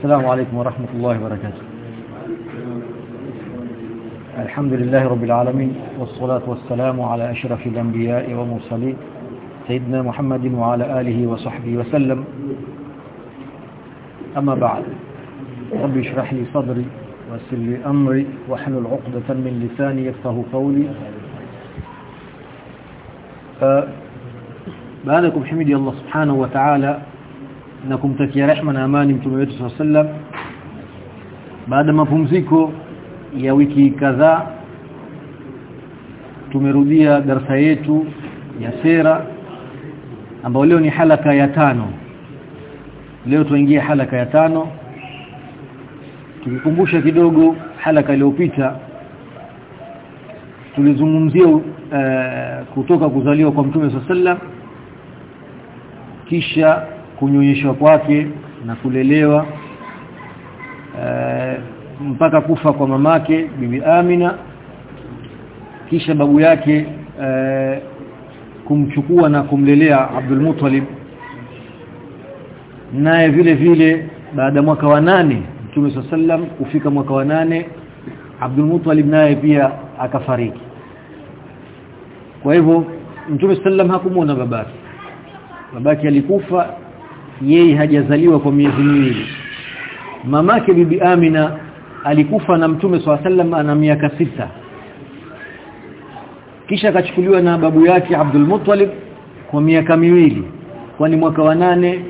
السلام عليكم ورحمة الله وبركاته. الحمد لله رب العالمين والصلاة والسلام على أشرف الأنبياء والمرسلين سيدنا محمد وعلى آله وصحبه وسلم. أما بعد رب اشرح لي صدري ويسر لي أمري واحلل عقدة من لساني يفقه قولي. baadakum himidi Allah subhanahu wa ta'ala na kumtakia rehma na amani mtume wetu sallam baada mapumziko ya wiki kadhaa tumerudia darasa yetu ya sera ambayo leo ni halaka ya tano leo tuingia halaka ya tano tukikumbusha kidogo halaka iliyopita tulizungumzia uh, kutoka kuzaliwa kwa mtume sallam kisha kunyonyeshwa kwake na kulelewa e, mpaka kufa kwa mamake bibi Amina. Kisha babu yake e, kumchukua na kumlelea Abdul Muttalib. Naye vile vile baada mwaka wa nane Mtume sallam kufika mwaka wa nane Abdul Muttalib naye pia akafariki. Kwa hivyo Mtume sallam hakumuona babake. Babake alikufa yeye hajazaliwa kwa miezi miwili. Mamake bibi Amina alikufa na Mtume swalla sallam ana miaka sita. Kisha akachukuliwa na babu yake Abdul Muttalib kwa miaka miwili. Kwani mwaka wa nane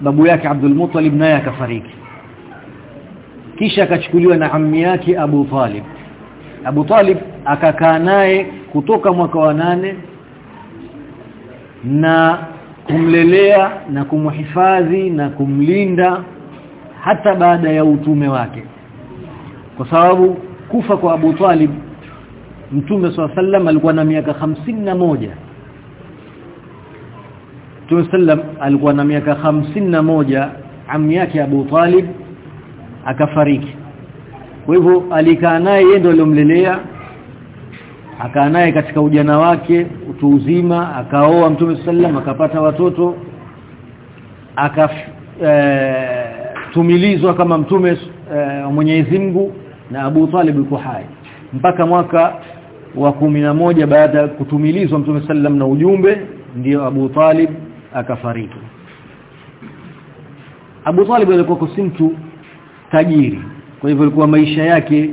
babu yake Abdul Muttalib naye akafariki. Kisha akachukuliwa na ammi yake Abu Talib. Abu Talib akakaa naye kutoka mwaka wa nane na kumlelea na kumhifadhi na kumlinda hata baada ya utume wake. Kwa sababu kufa kwa Abu Talib Mtume SAW alikuwa na miaka na moja. Mtume sallam alikuwa na miaka na moja ammi yake Abu Talib akafariki. Kwa hivyo alikaa naye yeye ndio aliyomlelea akaa naye katika ujana wake utu uzima akaoa Mtume sallam akapata watoto akatumilizwa e, kama mtume e, Mwenyezi Mungu na Abu Talib yuko hai. Mpaka mwaka wa moja baada ya kutumilizwa Mtume sallam na ujumbe ndiyo Abu Talib akafariki. Abu Talib alikuwa si mtu tajiri kwa hivyo alikuwa maisha yake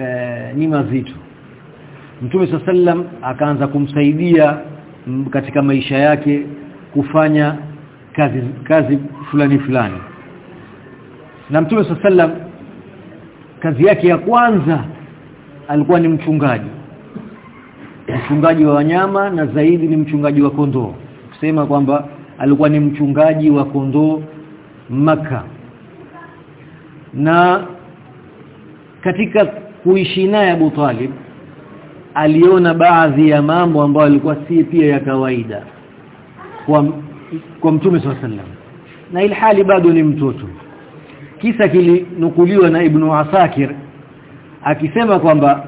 e, ni mazito Mtume sallam akaanza kumsaidia katika maisha yake kufanya kazi kazi fulani fulani. Na Mtume sallam kazi yake ya kwanza alikuwa ni mchungaji. Mchungaji wa wanyama na zaidi ni mchungaji wa kondoo. Kusema kwamba alikuwa ni mchungaji wa kondoo maka na katika kuishi naye Abu Talib aliona baadhi ya mambo ambayo alikuwa si pia ya kawaida kwa kwa Mtume SAW na ilhali bado ni mtoto. Kisa kilinukuliwa na Ibn Asakir akisema kwamba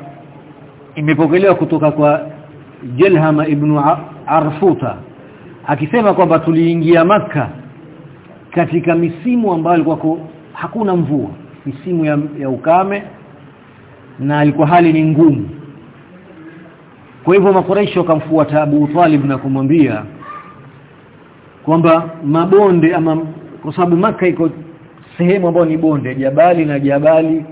imepokelewa kutoka kwa Jelhama ibn Arfuta akisema kwamba tuliingia maka katika misimu ambayo ilikuwa hakuna mvua. Misimu ya, ya ukame na ilikuwa hali ni ngumu kwa hivyo makoresho wakamfuata Abu Talib na kumwambia kwamba mabonde ama kwa sababu maka iko sehemu ambayo ni bonde jabali na jabali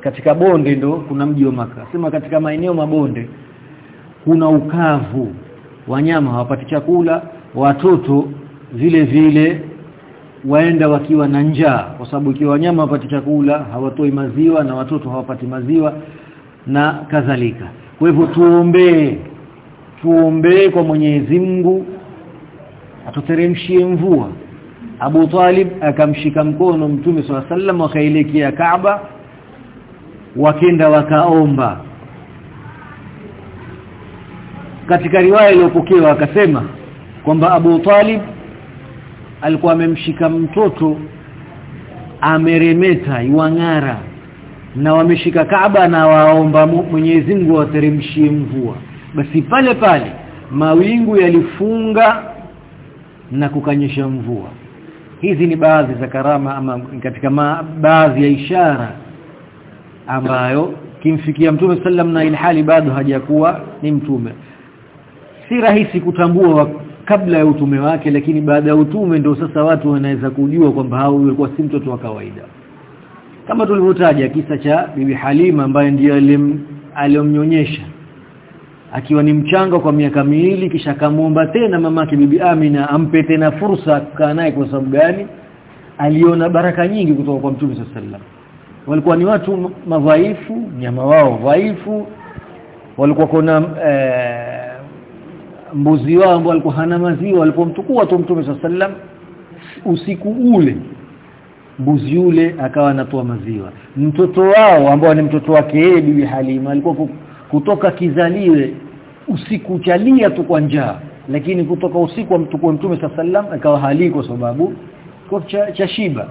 katika bonde ndo kuna mji wa maka sema katika maeneo mabonde kuna ukavu wanyama hawapati chakula watoto vile vile waenda wakiwa na njaa. Kwa sababu ikiwa wanyama hawapati chakula hawatoi maziwa na watoto hawapati maziwa na kadhalika kwa hivyo tuombee tuombee kwa Mwenyezi Mungu atuteremshie mvua. Abu Talib akamshika mkono Mtume SAW wakaelekea Kaaba wakenda wakaomba. Katika riwaya iliyopokewa akasema kwamba Abu Talib alikuwa amemshika mtoto ameremeta iwangara na wameshika Kaaba na waomba Mwenyezi Mungu awateremshie mvua. Basi pale pale mawingu yalifunga na kukanyesha mvua. Hizi ni baadhi za karama ama katika baadhi ya ishara ambayo kimfikia mtume sallam na ilhali bado hajakuwa ni mtume. Si rahisi kutambua kabla ya utume wake lakini baada ya utume ndio sasa watu wanaweza kujua kwamba hao walikuwa si mtoto wa kawaida kama tulivyotaja kisa cha bibi Halima ambaye ndiye aliyomnyonyesha. Akiwa ni mchanga kwa miaka miwili kisha akamwomba tena mamake bibi Amina ampe tena fursa kukaa naye kwa sababu gani? Aliona baraka nyingi kutoka kwa Mtume sallam walikuwa ni watu madhaifu nyama wao dhaifu. Walikuwa kuna e, mbuzi wao ambao walikuwa hana maziwa. Walipomtukua tu Mtume sallam usiku ule mbuzi yule akawa anatoa maziwa. Mtoto wao ambao ni mtoto wake yeye bibi Halima alikuwa kutoka kizaliwe usiku chalia tu kwa njaa. Lakini kutoka usiku wa mtukua mtume sallam akawa hali kwa sababu kwa cha, cha shiba.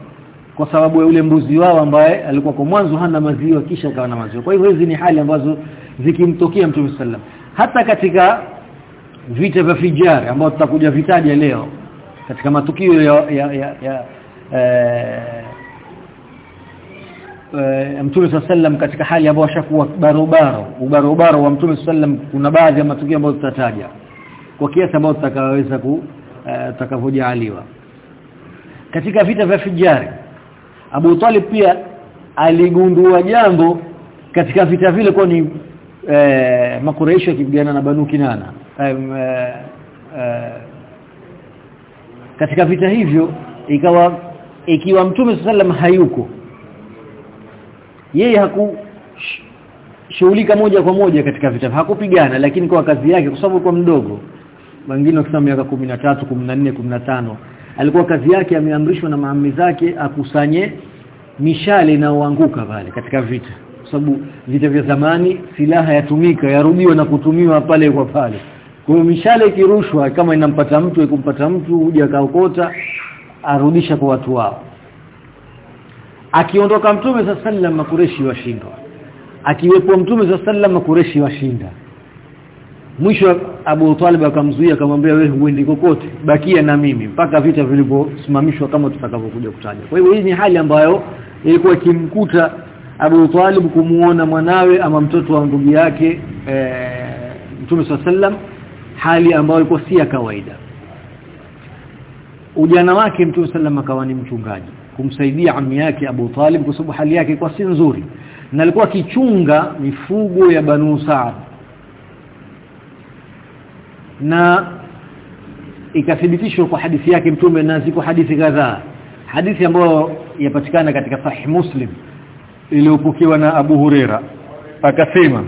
Kwa sababu ya ule mbuzi wao ambaye alikuwa kwa mwanzo hana maziwa kisha akawa na maziwa. Kwa hivyo hizi ni hali ambazo zikimtokea mtume sallam. Hata katika vita vya fijari ambao tutakuja vitaja leo katika matukio ya, ya, ya, ya Mtume sallam katika hali ambayo ashakuwa barobaro ubarobaro wa Mtume sallam kuna baadhi ya matukio ambayo tutataja kwa kiasi ambayo tutakaweza ku tutakavojaliwa katika vita vya Fijari Abu Talib pia aligundua jambo katika vita vile kwa ni e, makureisho yakipigana na Banu Kinana. Katika vita hivyo ikawa ikiwa Mtume sallam hayuko yeye haku shughulika moja kwa moja katika vita. Hakupigana lakini kwa kazi yake kwa sababu kwa mdogo. Wengine wakisema miaka 13 14 15 alikuwa kazi yake ameamrishwa na maami zake akusanye mishale inayoanguka pale katika vita. Kwa sababu vita vya zamani silaha yatumika yarudiwa na kutumiwa pale kwa pale. Kwa hiyo mishale ikirushwa kama inampata mtu ikumpata mtu huja kaokota arudisha kwa watu wao. Akiondoka mtume sa sallam makureshi washinda akiwepo mtume sa sallam makureshi washinda. Mwisho Abu Talib akamzuia akamwambia wewe huendi kokote bakia na mimi mpaka vita vilivyosimamishwa kama tutakavyokuja kutaja. Kwa hiyo hii ni hali ambayo ilikuwa ikimkuta Abu Talib kumuona mwanawe ama mtoto wa ndugu yake e, Mtume sallam hali ambayo ilikuwa si ya kawaida ujana wake Mtume sallam akawa ni mchungaji kumsaidia ammi yake Abu Talib kwa sababu hali yake kwa si nzuri na alikuwa akichunga mifugo ya Banu Saad na ikathibitishwa kwa hadithi yake mtume na ziko hadithi kadhaa hadithi ambayo yapatikana katika sahih Muslim iliyopokewa na Abu Huraira. Akasema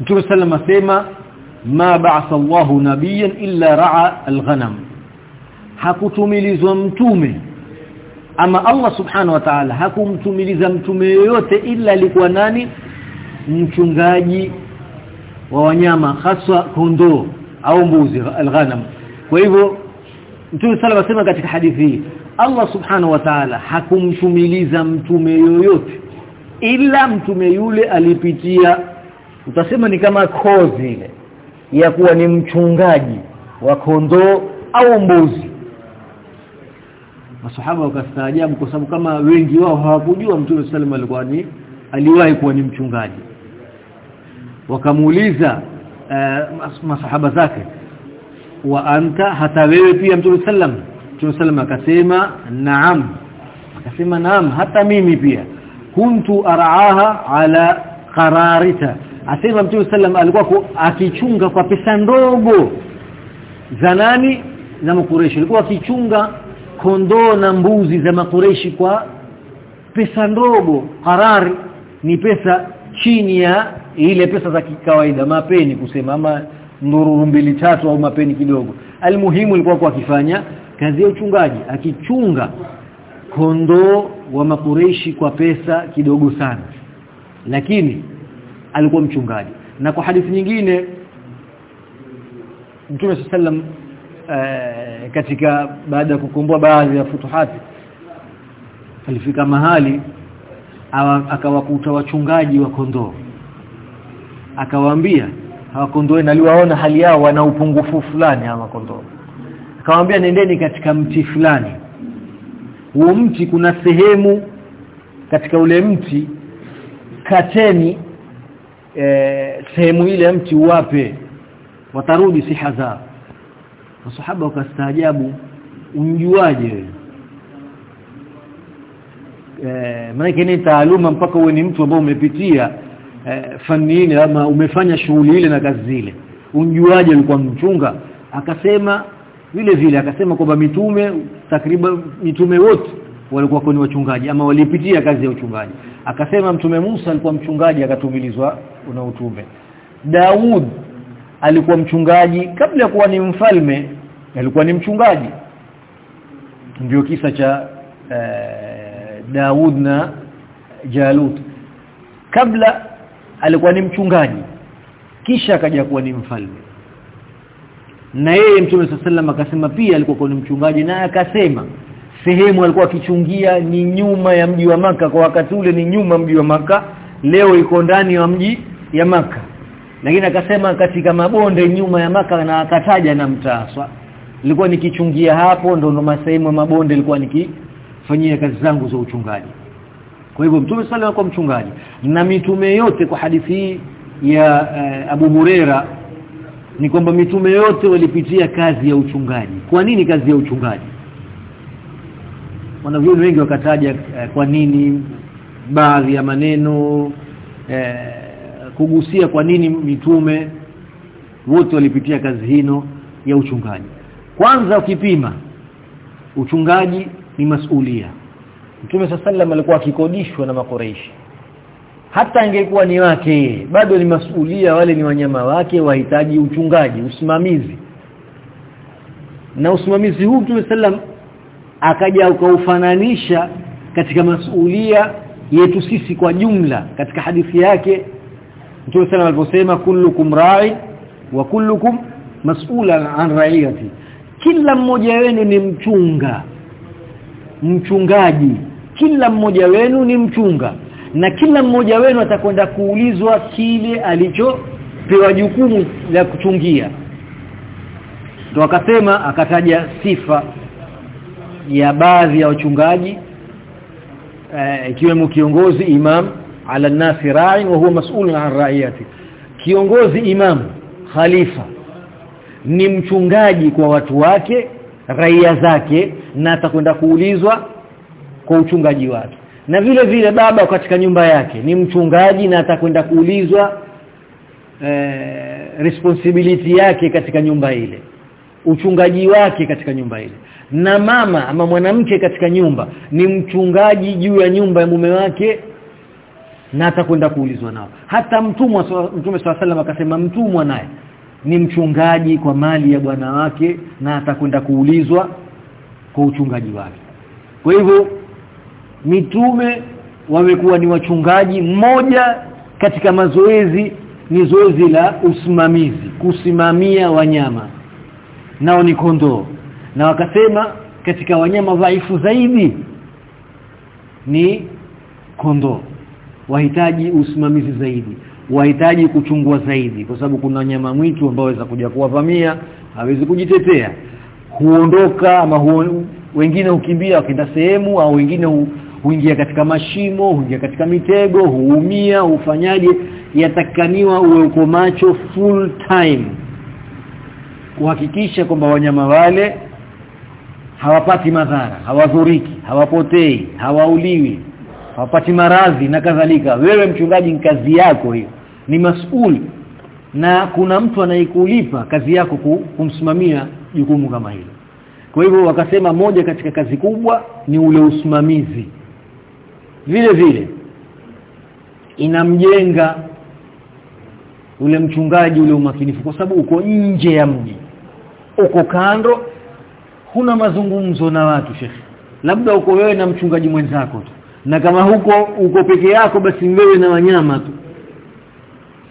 Mtume sallam asema ma ba'atha Allahu nabiyyan illa ra'a al-ghanam. Hakutumilizwa mtume. Ama Allah subhanahu wa ta'ala hakumtumiliza mtume yoyote ila alikuwa nani? Mchungaji wa wanyama haswa kondoo au mbuzi alghanam. Kwa hivyo Mtume sala wasema katika hadithi hii Allah subhanahu wa ta'ala hakumtumiliza mtume yoyote ila mtume yule alipitia utasema ni kama kozi ile ya kuwa ni mchungaji wa kondoo au mbuzi. Masahaba wakastaajabu kwa sababu kama wengi wao hawakujua mtume sallam alikuwa ni aliwahi kuwa ni mchungaji. Wakamuuliza uh, masahaba zake wa anta? Hata wewe pia mtume sallam mtume sallam akasema naam. Akasema naam hata mimi pia. Kuntu araaha ala qararita asema mtume sallam alikuwa akichunga kwa pesa ndogo za nani? Za makureshi alikuwa akichunga kondoo na mbuzi za makureshi kwa pesa ndogo. Harari ni pesa chini ya ile pesa za kikawaida mapeni kusema ama ndururu mbili tatu au mapeni kidogo. Almuhimu ilikuwa kwa akifanya kazi ya uchungaji akichunga kondoo wa makureshi kwa pesa kidogo sana. Lakini alikuwa mchungaji. Na kwa hadithi nyingine Mtume sallam e, katika baada ya kukomboa baadhi ya futuhati alifika mahali akawakuta wachungaji wa kondoo. Akawaambia hawa kondoo naliwaona hali yao wana upungufu fulani hawa kondoo. Akamwambia nendeni katika mti fulani. Huo mti kuna sehemu katika ule mti kateni e, sehemu ile mti uwape watarudi siha zao. Masahaba wakastaajabu unjuaje wewe? Eh maana ni taaluma mpaka uwe ni mtu ambaye umepitia e, fani ile ama umefanya shughuli ile na kazi zile. Unjuaje ulikuwa mchunga akasema vile vile akasema kwamba mitume takriban mitume wote walikuwa ni wachungaji ama walipitia kazi ya uchungaji. Akasema mtume Musa alikuwa mchungaji akatumilizwa una utume. Daud alikuwa mchungaji kabla ya kuwa ni mfalme alikuwa ni mchungaji. Ndio kisa cha eh, Daud na Jalut. Kabla alikuwa ni mchungaji kisha akaja kuwa ni mfalme. Na yeye mtume sallam akasema pia alikuwa ni mchungaji na akasema sehemu alikuwa akichungia ni nyuma ya mji wa maka kwa wakati ule ni nyuma mji wa maka leo iko ndani ya mji ya maka lakini akasema katika mabonde nyuma ya maka na akataja na mtaswa nilikuwa nikichungia hapo ndo ndo masehemu mabonde nilikuwa nikifanyia kazi zangu za uchungaji. Kwa hivyo mtume sallallahu alikuwa mchungaji. Na mitume yote kwa hadithi hii ya uh, Abu Hurera ni kwamba mitume yote walipitia kazi ya uchungaji. Kwa nini kazi ya uchungaji wanavyoni wengi wakataja eh, kwa nini baadhi ya maneno eh, kugusia kwa nini mitume wote walipitia kazi hino ya uchungaji. Kwanza ukipima uchungaji ni masulia. Mtume sallam alikuwa akikodishwa na makoreishi hata ingekuwa ni wake bado ni masulia wale ni wanyama wake wahitaji uchungaji usimamizi. Na usimamizi huu Mtume sallam akaja ukaufananisha katika masulia yetu sisi kwa jumla katika hadithi yake. Mtume sana aliposema kullukum ra'i wa kullukum mas'ulan an ra'iyati. Kila mmoja wenu ni mchunga mchungaji. Kila mmoja wenu ni mchunga na kila mmoja wenu atakwenda kuulizwa kile alichopewa jukumu la kuchungia. Ndio akasema akataja sifa ya baadhi ya wachungaji ikiwemo e, kiongozi imam ala nasi ra'in wa huwa mas'ulun an ra'iyati. Kiongozi imam khalifa ni mchungaji kwa watu wake raia zake na atakwenda kuulizwa kwa uchungaji wake. Na vile vile baba katika nyumba yake ni mchungaji na atakwenda kuulizwa eh, responsibility yake katika nyumba ile uchungaji wake katika nyumba ile na mama ama mwanamke katika nyumba ni mchungaji juu ya nyumba ya mume wake na atakwenda kuulizwa nao. Hata mtumwa mtume swalla akasema mtumwa naye ni mchungaji kwa mali ya bwana wake na atakwenda kuulizwa kwa uchungaji wake. Kwa hivyo mitume wamekuwa ni wachungaji. Mmoja katika mazoezi ni zoezi la usimamizi kusimamia wanyama nao ni kondoo na wakasema katika wanyama dhaifu zaidi ni kondoo. Wahitaji usimamizi zaidi. Wahitaji kuchungwa zaidi. Kwa sababu kuna nyama mwitu ambao waweza kuja kuwavamia hawezi kujitetea. Huondoka ama huon, wengine hukimbia wakienda sehemu au wengine hu, huingia katika mashimo huingia katika mitego huumia hufanyaje? Yatakaniwa uwe uko macho full time. Kuhakikisha kwamba wanyama wale hawapati madhara hawadhuriki hawapotei hawauliwi hawapati maradhi na kadhalika. Wewe mchungaji ni kazi yako hiyo ni masuli na kuna mtu anayekulipa kazi yako kumsimamia jukumu kama hilo. Kwa hivyo wakasema moja katika kazi kubwa ni ule usimamizi. Vile vile inamjenga ule mchungaji ule umakinifu. Kwa sababu uko nje ya mji uko kando huna mazungumzo na watu shekhi labda uko wewe na mchungaji mwenzako tu. Na kama huko uko peke yako basi wewe na wanyama tu.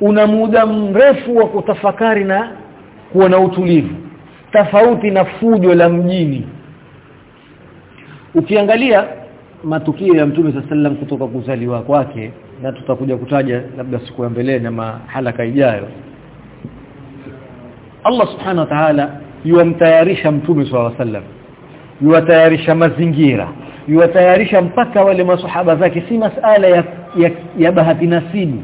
Una muda mrefu wa kutafakari na kuwa na utulivu. Tofauti na fujo la mjini. Ukiangalia matukio ya Mtume sallam kutoka kuzaliwa kwake na tutakuja kutaja labda siku ya mbele na halaka ijayo. Allah subhanahu wa ta'ala yuamtayarisha mtume swalla sallam yuwatayarisha mazingira yuwatayarisha mpaka wale masahaba zake si masala ya, ya, ya bahati nasibu.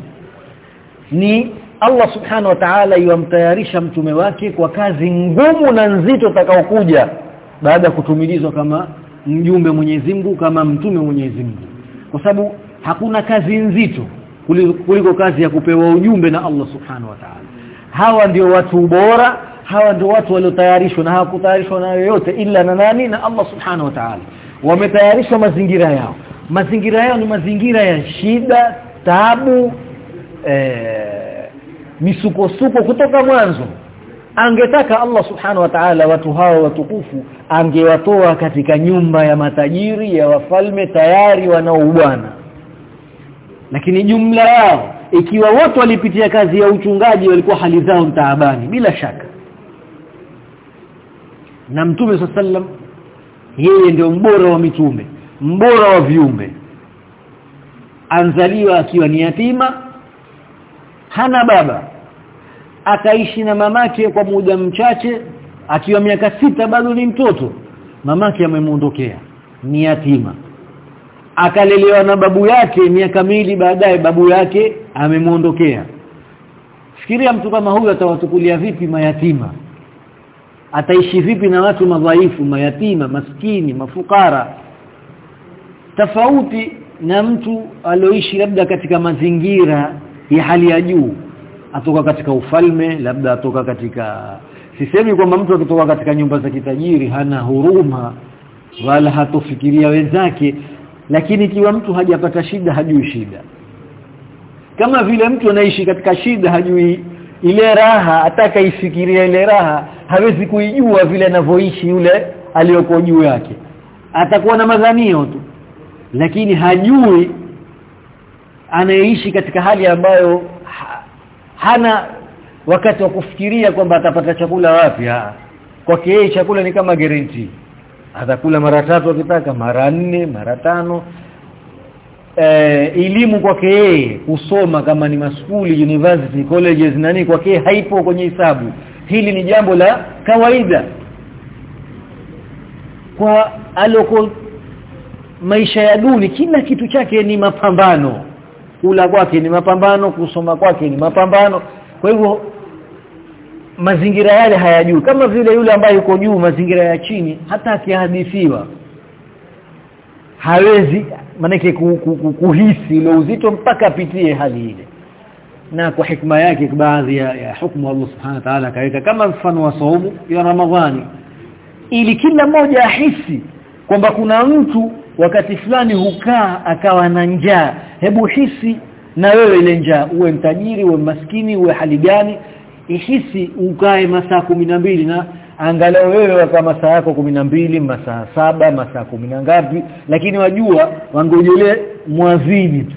Ni Allah subhanahu wa ta'ala yuamtayarisha mtume wake kwa kazi ngumu na nzito takaokuja baada ya kutumilizwa kama mjumbe Mwenyezi Mungu kama mtume Mwenyezi Mungu. Kwa sababu hakuna kazi nzito kuliko kazi ya kupewa ujumbe na Allah subhanahu wa ta'ala. Hawa ndio watu bora hawa ndio watu waliotayarishwa na hawakutayarishwa na yoyote ila na nani? Na Allah subhanahu wa ta'ala. Wametayarishwa mazingira yao. Mazingira yao ni mazingira ya shida taabu eh, misukosuko kutoka mwanzo. Angetaka Allah subhanahu wa ta'ala watu hao watukufu angewatoa katika nyumba ya matajiri ya wafalme tayari wanaoubwana. Lakini jumla yao ikiwa wote walipitia kazi ya uchungaji walikuwa hali zao mtaabani bila shaka na mtume sallam yeye ndio mbora wa mitume mbora wa viumbe. Anzaliwa akiwa ni yatima hana baba. Akaishi na mamake kwa muda mchache akiwa miaka sita bado ni mtoto. Mamake amemuondokea ni yatima. Akalelewa na babu yake miaka miwili baadaye babu yake amemuondokea fikiria mtu kama huyu atawatukulia vipi mayatima ataishi vipi na watu madhaifu mayatima maskini mafukara? Tofauti na mtu alioishi labda katika mazingira ya hali ya juu atoka katika ufalme labda atoka katika sisemi kwamba mtu akitoka katika nyumba za kitajiri hana huruma wala hatofikiria wenzake lakini ikiwa mtu hajapata shida hajui shida. Kama vile mtu anaishi katika shida hajui ile raha ataka ifikiria ile raha hawezi kuijua vile anavyoishi yule aliyoko juu yake. Atakuwa na madhanio tu. Lakini hajui anayeishi katika hali ambayo ha, hana wakati wa kufikiria kwamba atapata chakula wapi. Kwake yeye chakula ni kama guarantee. Atakula mara tatu akitaka mara nne mara tano elimu kwake yeye kusoma kama ni maskuli university colleges nani kwake haipo kwenye hisabu hili ni jambo la kawaida. Kwa aloko maisha ya duni kila kitu chake ni mapambano. Kula kwake ni mapambano kusoma kwake ni mapambano. Kwa hivyo mazingira yale hayajui. Kama vile yule ambaye yuko juu mazingira ya chini hata akihadithiwa hawezi manake kuhisi ule uzito mpaka apitie hali ile. Na kwa hikma yake baadhi ya, ya hukumu Allah subhanahu wa ta'ala kaweka kama mfano wa saumu ya Ramadhani. Ili kila mmoja ahisi kwamba kuna mtu wakati fulani hukaa akawa na njaa. Hebu hisi na wewe ile njaa. Uwe mtajiri uwe maskini uwe hali gani. Ihisi ukae masaa mbili na angalau wewe waka masaa yako mbili masaa saba masaa kumi na ngapi. Lakini wajua wangojelee mwazini tu.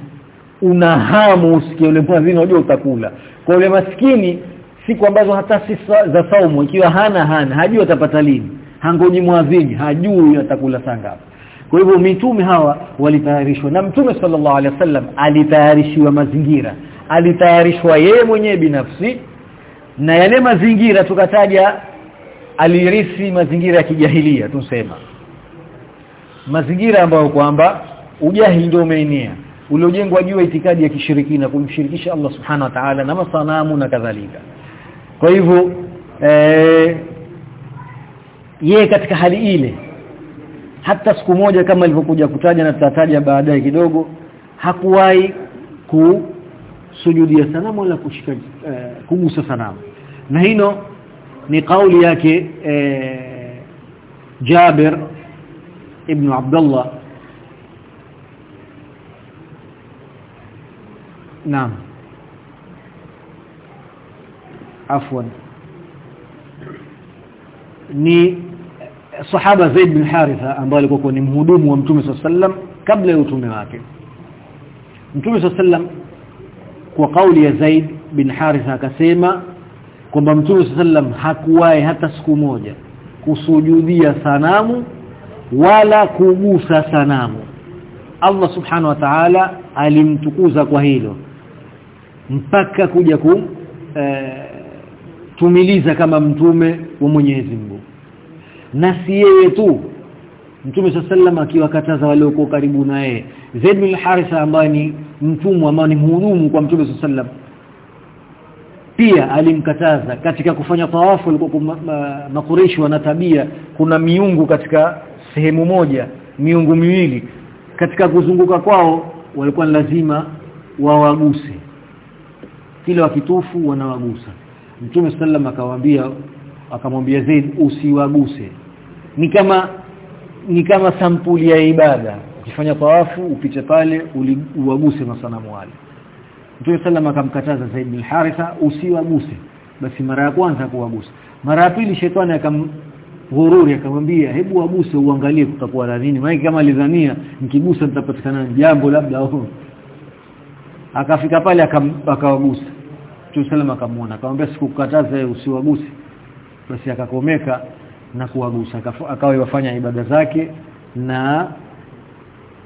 Una hamu usikie ule mwazini unajua utakula. Kwa ule maskini siku ambazo hata si za saumu ikiwa hana hana hajui atapata lini. Hangoji mwazini hajui atakula saa ngapi. Kwa hivyo mitume hawa walitayarishwa. Na mtume sallallahu alaihi wasallam alitayarishiwa mazingira. Alitayarishwa yeye mwenyewe binafsi. Na yale mazingira tukataja alirisi mazingira ya kijahilia tusema mazingira ambayo kwamba ujahili ndio umeenea uliojengwa juu ya itikadi ya kishirikina kumshirikisha Allah subhanahu wa ta'ala na masanamu na kadhalika. Kwa hivyo ee, ye katika hali ile hata siku moja kama ilivyokuja kutaja na tutataja baadaye kidogo hakuwahi kusujudia sanamu wala kushika e, kugusa sanamu. Na hino ni kauli yake eh, Jabir ibn Abdullah. Naam. Afwan. Ni sahaba Zaid bin Haritha ambaye alikuwa ni mhudumu wa Mtume sallam kabla ya utume wake. Mtume sallam kwa kauli ya Zaid bin Haritha akasema kwamba Mtume sallam hakuwahi hata siku moja kusujudia sanamu wala kugusa sanamu. Allah subhanahu wa ta'ala alimtukuza kwa hilo mpaka kuja ku e, tumiliza kama mtume wa Mwenyezi Mungu. Na si yeye tu. Mtume sallam akiwakataza wale walio karibu na yeye Zaid bin Haritha ambaye ni mtumwa ambaye ni mhudumu kwa Mtume sallam pia alimkataza katika kufanya tawafu walikuwa makureishi wana tabia kuna miungu katika sehemu moja miungu miwili. Katika kuzunguka kwao walikuwa lazima wawaguse. Kila wakitufu wanawagusa. Mtume sallam akawaambia akamwambia Zaid usiwaguse. Ni kama ni kama sampuli ya ibada. Ukifanya tawafu upite pale uwaguse masanamu wale Mtume sallam akamkataza Zaid bin Haritha usiwaguse. Basi mara ya kwanza kuwagusa mara ya pili shetani akamghururi akamwambia hebu waguse uangalie kutakuwa na nini. Maana kama alidhania nikigusa nitapatikana jambo labda. Au akafika pale akawagusa. Mtume sallam akamuona akamwambia sikukataza usiwaguse. Basi akakomeka na kuwagusa akawa yafanya ibada zake na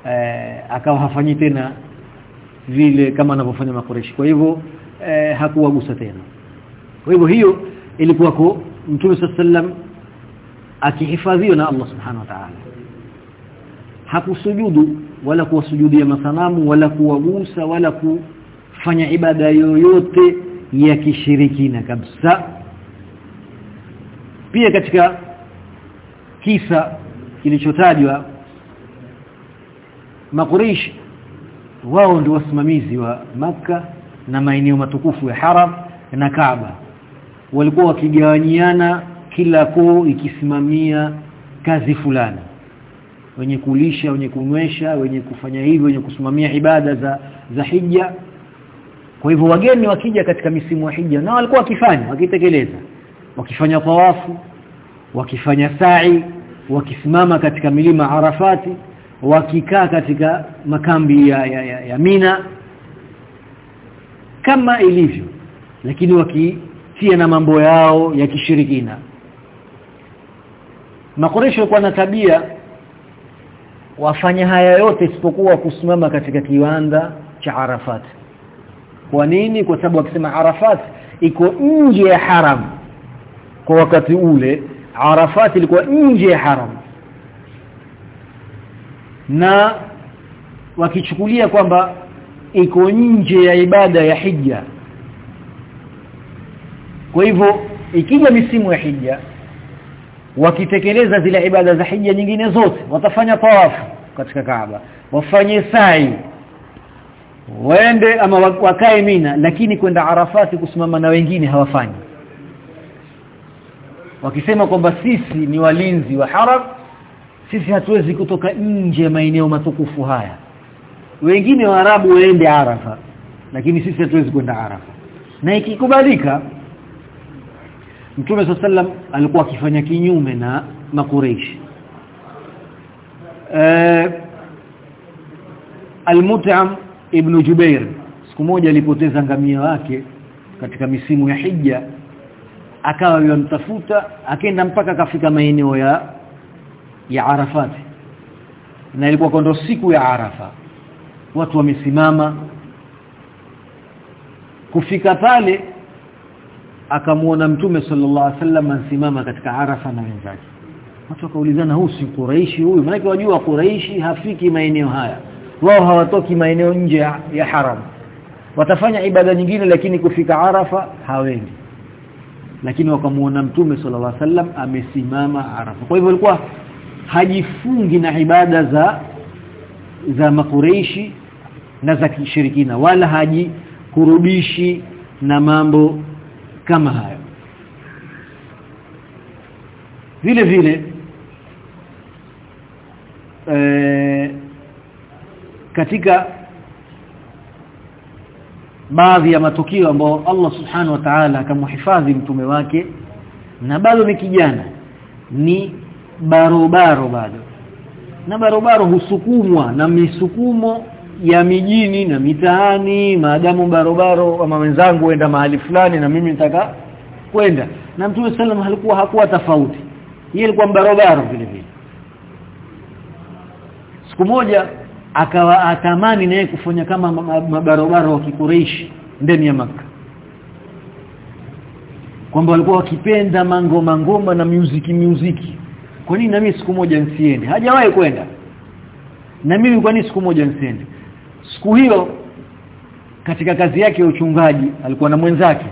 eh, akawa hafanyi tena vile kama anavyofanya makoreshi kwa hivyo eh, hakuwagusa tena. Kwa hivyo hiyo ilikuwa kwa Mtume sallam akihifadhiwa na Allah subhanahu wa ta'ala. Hakusujudu wala kuwasujudia masanamu wala kuwagusa wala kufanya ibada yoyote ya kishirikina kabisa. Pia katika kisa kilichotajwa Makureish wao ndio wasimamizi wa maka na maeneo matukufu ya Haram na Kaaba. Walikuwa wakigawanyiana kila koo ikisimamia kazi fulani. Wenye kulisha wenye kunywesha wenye kufanya hivyo wenye kusimamia ibada za za hija kwa hivyo wageni wakija katika misimu ya hija na walikuwa wakifanya wakitekeleza. Wakifanya tawafu wakifanya sa'i wakisimama katika milima Arafati wakikaa katika makambi ya, ya, ya, ya Mina kama ilivyo lakini wakitia na mambo yao ya kishirikina. Makoresho walikuwa na tabia wafanya haya yote isipokuwa kusimama katika kiwanda cha Arafat. Kwa nini? Kwa sababu wakisema Arafat iko nje ya haram. Kwa wakati ule Arafat ilikuwa nje ya haram na wakichukulia kwamba iko nje ya ibada ya hija. Kwa hivyo ikija misimu ya hija wakitekeleza zile ibada za hija nyingine zote watafanya tawafu katika Kaaba wafanye sa'i waende ama wakae Mina lakini kwenda Arafati kusimama na wengine hawafanyi. Wakisema kwamba sisi ni walinzi wa haram sisi hatuwezi kutoka nje ya maeneo matukufu haya. Wengine waarabu waende arafa lakini sisi hatuwezi kwenda arafa. Na ikikubalika Mtume sallam alikuwa akifanya kinyume na makureishi eh Al-Mut'am ibn Jubair siku moja alipoteza ngamia wake katika misimu ya hija akawa yamtafuta akaenda mpaka kafika maeneo ya ya Arafat. Na ilikuwa kondo siku ya Arafa. Watu wamesimama. Kufika pale akamuona mtume sallallahu alaihi wasallam ansimama katika Arafa na wenzake. Watu wakaulizana huu si Quraishi huyu? Maana wajua Quraishi hafiki maeneo haya. Wao hawatoki maeneo nje ya, haram. Watafanya ibada nyingine lakini kufika Arafa hawengi lakini wakamuona mtume sallallahu alaihi wasallam amesimama Arafa. Kwa hivyo alikuwa hajifungi na ibada za za makureishi na za kishirikina wala hajikurubishi na mambo kama hayo. Vile vile e, katika baadhi ya matukio ambayo Allah subhanahu wa ta'ala akamhifadhi mtume wake na bado ni kijana ni barobaro bado. Na barobaro husukumwa na misukumo ya mijini na mitaani maadamu barobaro ama wenzangu wenda mahali fulani na mimi nitaka kwenda. Na mtume sallam alikuwa hakuwa tofauti. Yeye alikuwa barobaro vile vile. Siku moja akawa atamani naye kufanya kama mabarobaro wa kikureishi ndani ya maka kwamba walikuwa wakipenda mangoma ngoma na muziki muziki kwa nini na mimi siku moja nsiende hajawahi kwenda. Na mimi kwa nini siku moja nsiende siku hiyo katika kazi yake ya uchungaji alikuwa na mwenzake.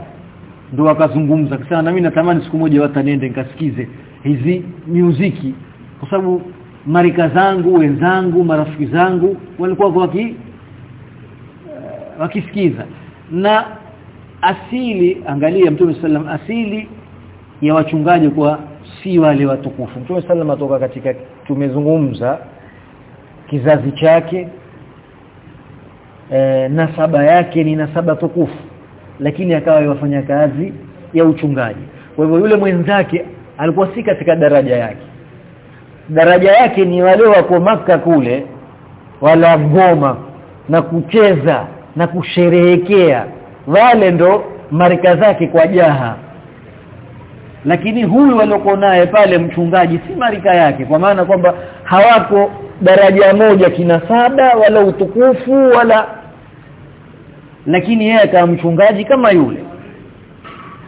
Ndio akazungumza akasema na mimi natamani siku moja wata niende nikasikize hizi muziki. Kwa sababu marika zangu wenzangu marafiki zangu walikuwa waki wakisikiza. Na asili angalia mtume sallam asili ya wachungaji kwa si wale watukufu. Mtume sallam atoka katika tumezungumza kizazi chake e, nasaba yake ni nasaba tukufu lakini akawa yafanya kazi ya uchungaji. Kwa hivyo yule mwenzake alikuwa si katika daraja yake. Daraja yake ni wale wako maka kule wala ngoma na kucheza na kusherehekea. Wale ndo marika zake kwa jaha lakini huyu walioko naye pale mchungaji si marika yake kwa maana kwamba hawako daraja moja kinasaba wala utukufu wala lakini yeye akawa mchungaji kama yule.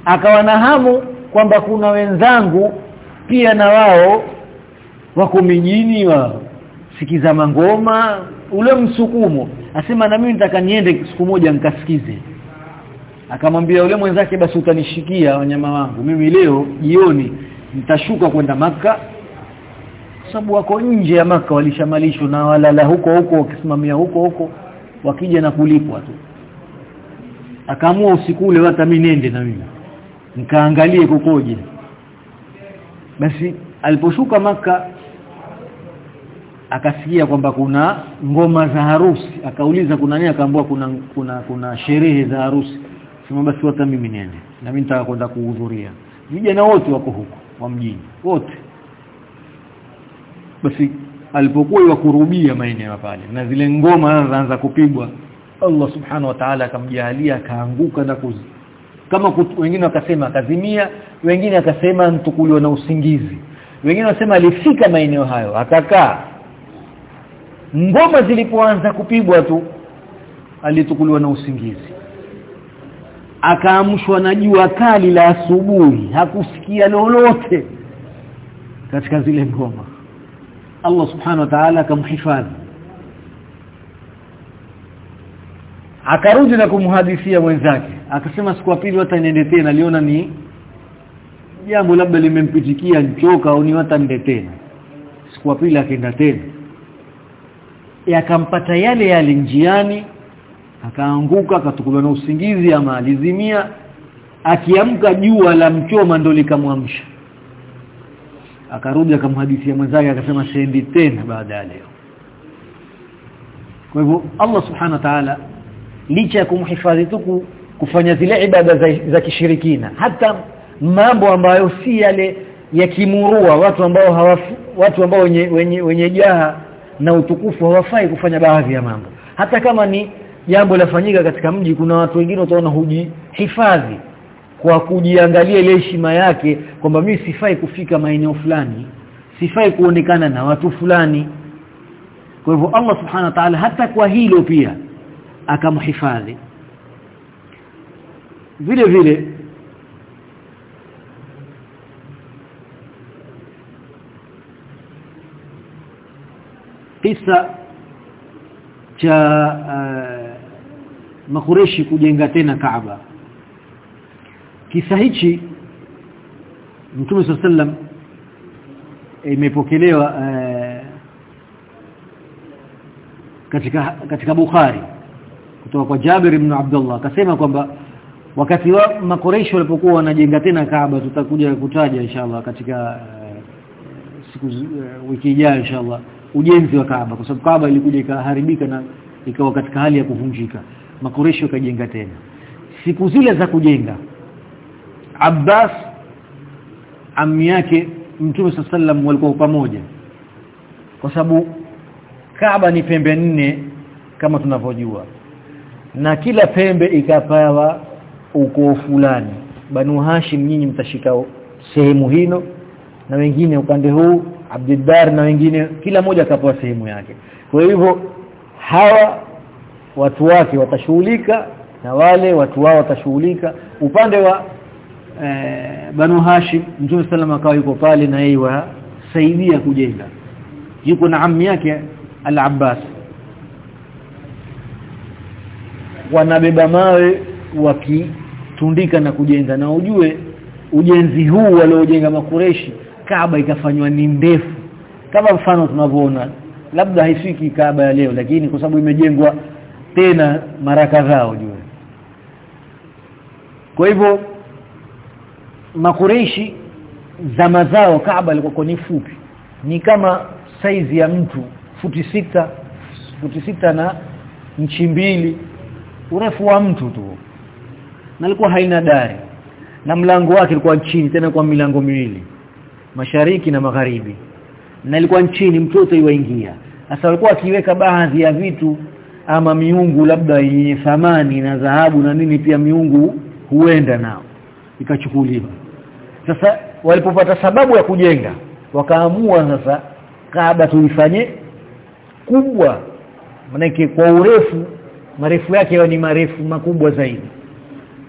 Akawa na hamu kwamba kuna wenzangu pia na wao wako mijini wa sikiza mangoma ule msukumo. Asema na mimi nitaka niende siku moja nikasikize akamwambia yule mwenzake basi utanishikia wanyama wangu. Mimi leo jioni nitashuka kwenda maka sababu wako nje ya maka walishamalishwa na walala huko huko wakisimamia huko huko wakija na kulipwa tu. Akaamua usiku ule hata mimi nende na mimi nikaangalie kukoje. Basi aliposhuka maka akasikia kwamba kuna ngoma za harusi. Akauliza kuna nini? Akaambiwa kuna kuna kuna sherehe za harusi sema basi hata mimi niende. Na mimi nitaka kwenda kuhudhuria. Vijana wote wako huko wa mjini wote. Basi alipokuwa yakurubia maeneo pale na zile ngoma zaanza kupigwa Allah subhanahu wa ta'ala akamjalia akaanguka na kuzi. Kama kutu, wengine wakasema akazimia wengine akasema mtukuliwa na usingizi. Wengine wasema alifika maeneo hayo akakaa. Ngoma zilipoanza kupigwa tu alitukuliwa na usingizi akaamshwa na jua kali la asubuhi hakusikia lolote katika zile ngoma. Allah subhanahu wa ta'ala akamhifadhi. Akarudi na kumhadithia mwenzake akasema siku ya pili hata niende tena aliona ni jambo labda limempitikia nchoka au ni hata nende tena. Siku ya pili akaenda tena. Yakampata yale yale njiani akaanguka akatukuliwa na usingizi ama alizimia akiamka jua la mchoma ndo likamwamsha. Akarudi akamhadithia mwenzake akasema siendi tena baada ya leo. Kwa hivyo Allah subhanahu wa ta'ala licha ya kumhifadhi tu kufanya zile ibada za, za kishirikina hata mambo ambayo si yale yakimurua watu ambao hawafu, watu ambao wenye, wenye, wenye jaha na utukufu hawafai kufanya baadhi ya mambo. Hata kama ni jambo lafanyika katika mji kuna watu wengine utaona hujihifadhi kwa kujiangalia ile heshima yake kwamba mimi sifai kufika maeneo fulani sifai kuonekana na watu fulani. Kwa hivyo Allah subhanahu wa ta'ala hata kwa hilo pia akamhifadhi. Vile vile kisa cha uh, makureshi kujenga tena Kaaba. Kisa hichi Mtume sallam imepokelewa uh, katika katika Bukhari kutoka kwa Jabir ibn Abdullah. Akasema kwamba wakati wa makureshi walipokuwa wanajenga tena Kaaba tutakuja kutaja inshallah katika e, siku e, wiki ijayo inshallah ujenzi wa Kaaba kwa sababu Kaaba ilikuja ikaharibika na ikawa katika hali ya kuvunjika makoresho wakajenga tena. Siku zile za kujenga Abbas ammi yake Mtume sallam walikuwa pamoja. Kwa sababu Kaaba ni pembe nne kama tunavyojua. Na kila pembe ikapawa ukoo fulani. Banu Hashim nyinyi mtashika sehemu hino na wengine upande huu Abdiddar na wengine kila mmoja akapewa sehemu yake. Kwa hivyo hawa watu wake watashughulika na wale watu wao watashughulika. Upande wa eh, Banu Hashim Mtume sallam akawa yuko pale na yeye wasaidia kujenga. Yuko na ammi yake Al-Abbas. Wanabeba mawe wakitundika na kujenga. Na ujue ujenzi huu waliojenga makureshi Kaaba ikafanywa ni ndefu. Kama mfano tunavyoona labda haifiki Kaaba ya leo lakini kwa sababu imejengwa tena mara kadhaa ujue. Kwa hivyo makureishi zama zao Kaaba ilikuwa ni fupi. Ni kama saizi ya mtu futi sita futi sita na nchi mbili. Urefu wa mtu tu. Na ilikuwa haina dari. Na mlango wake ulikuwa chini tena kwa milango miwili. Mashariki na magharibi. Na ilikuwa chini mtoto iwaingia sasa walikuwa akiweka baadhi ya vitu ama miungu labda yenye thamani na dhahabu na nini pia miungu huenda nao ikachukuliwa. Sasa walipopata sababu ya kujenga wakaamua sasa Kaaba tuifanye kubwa. Manake kwa urefu marefu yake ni marefu makubwa zaidi.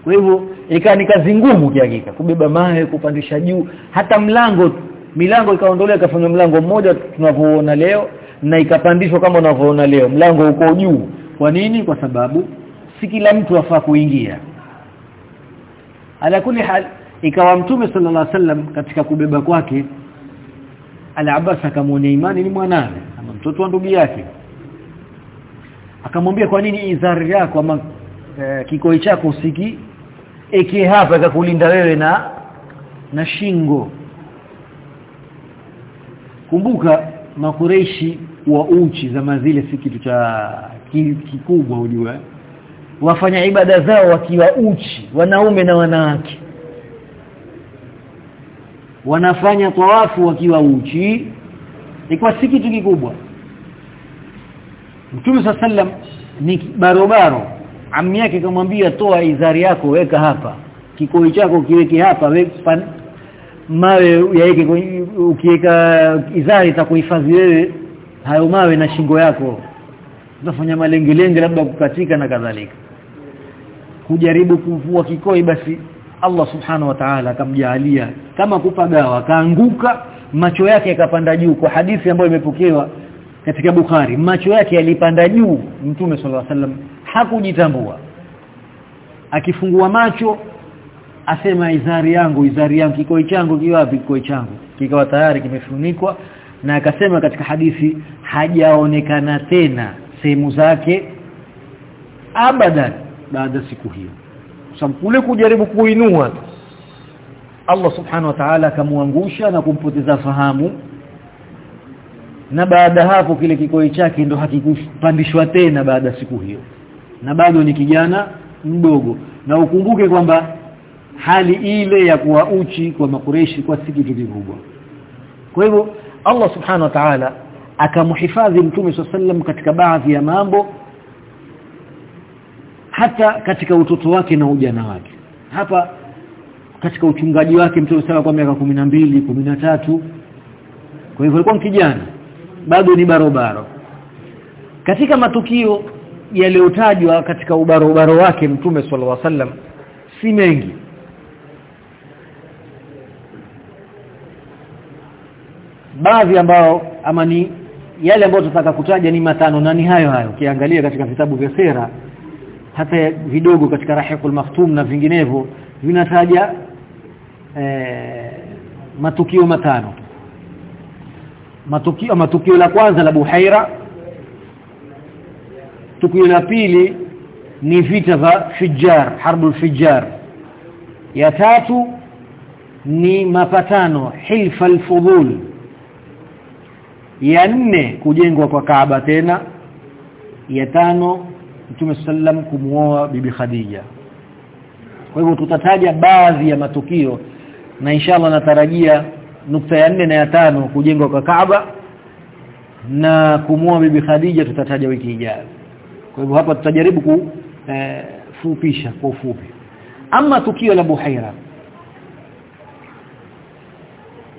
Kwa hivyo ikawa ni kazi ngumu kiakika kubeba mawe kupandisha juu hata mlango milango ikaondolewa ikafanywa mlango mmoja tunavyoona leo na ikapandishwa kama unavyoona leo. Mlango uko juu. Kwa nini? Kwa sababu si kila mtu afaa kuingia. Ala kuli hal ikawa mtume sallallahu alaihi wasallam katika kubeba kwake Al-Abbas akamwona imani ni mwanawe ama mtoto wa ndugu yake. Akamwambia kwa nini izari yako ama e, kikoi chako usiki eke hapa akakulinda wewe na na shingo? Kumbuka makureishi wa uchi zama zile si kitu cha kikubwa ujue. Wafanya ibada zao wakiwa uchi wanaume na wanawake. Wanafanya tawafu wakiwa uchi. Ilikuwa si kitu kikubwa. Mtume sallam ni barobaro. Ammi yake kamwambia toa izari yako weka hapa. Kikoi chako kiweke hapa weka mawe yaweke ukiweka izari itakuhifadhi wewe hayo mawe na shingo yako. Unafanya malengelenge labda kukatika na kadhalika. Kujaribu kuvua kikoi basi Allah subhanahu wa ta'ala akamjalia kama kupagawa kaanguka macho yake yakapanda juu. Kwa hadithi ambayo imepokewa katika Bukhari macho yake yalipanda juu Mtume sallallahu alaihi wasallam hakujitambua. Akifungua macho asema izari yangu izari yangu kikoi changu kiwapi kikoi changu. Kikawa tayari kimefunikwa na akasema katika hadithi hajaonekana tena sehemu zake abadan baada siku hiyo. Sababu kule kujaribu kuinua Allah subhanahu wa ta'ala akamwangusha na kumpoteza fahamu. Na baada hapo kile kikoi chake ndo hakikupandishwa tena baada siku hiyo. Na bado ni kijana mdogo. Na ukumbuke kwamba hali ile ya kuwa uchi kwa makureshi kwa siku kitu kikubwa. Kwa hivyo Allah subhanahu wa ta'ala akamhifadhi mtume sallam katika baadhi ya mambo hata katika utoto wake na ujana wake. Hapa katika uchungaji wake mtume sallam kwa miaka mbili kumi tatu. Kwa hivyo alikuwa kijana bado ni barobaro. Katika matukio yaliyotajwa katika ubarobaro wake mtume sallallahu alaihi wasallam si mengi baadhi ambao ama ni yale ambayo tutataka kutaja ni matano na ni hayo hayo. Ukiangalia katika vitabu vya sera hata vidogo katika Rahiqul Maktum na vinginevyo vinataja e, matukio matano. Matukio matukio la kwanza la Buhaira. Tukio la pili ni vita vya Fijjar harbul Fijjar. Ya tatu ni mapatano hilfa al-fudul ya nne kujengwa kwa Kaaba tena. Ya tano Mtume sallam kumuoa bibi Khadija. Kwa hivyo tutataja baadhi ya matukio na inshallah natarajia nukta ya nne na ya tano kujengwa kwa Kaaba na kumuoa bibi Khadija tutataja wiki ijayo. Kwa hivyo hapa tutajaribu kufupisha eh, kwa ufupi. Ama tukio la Buhaira.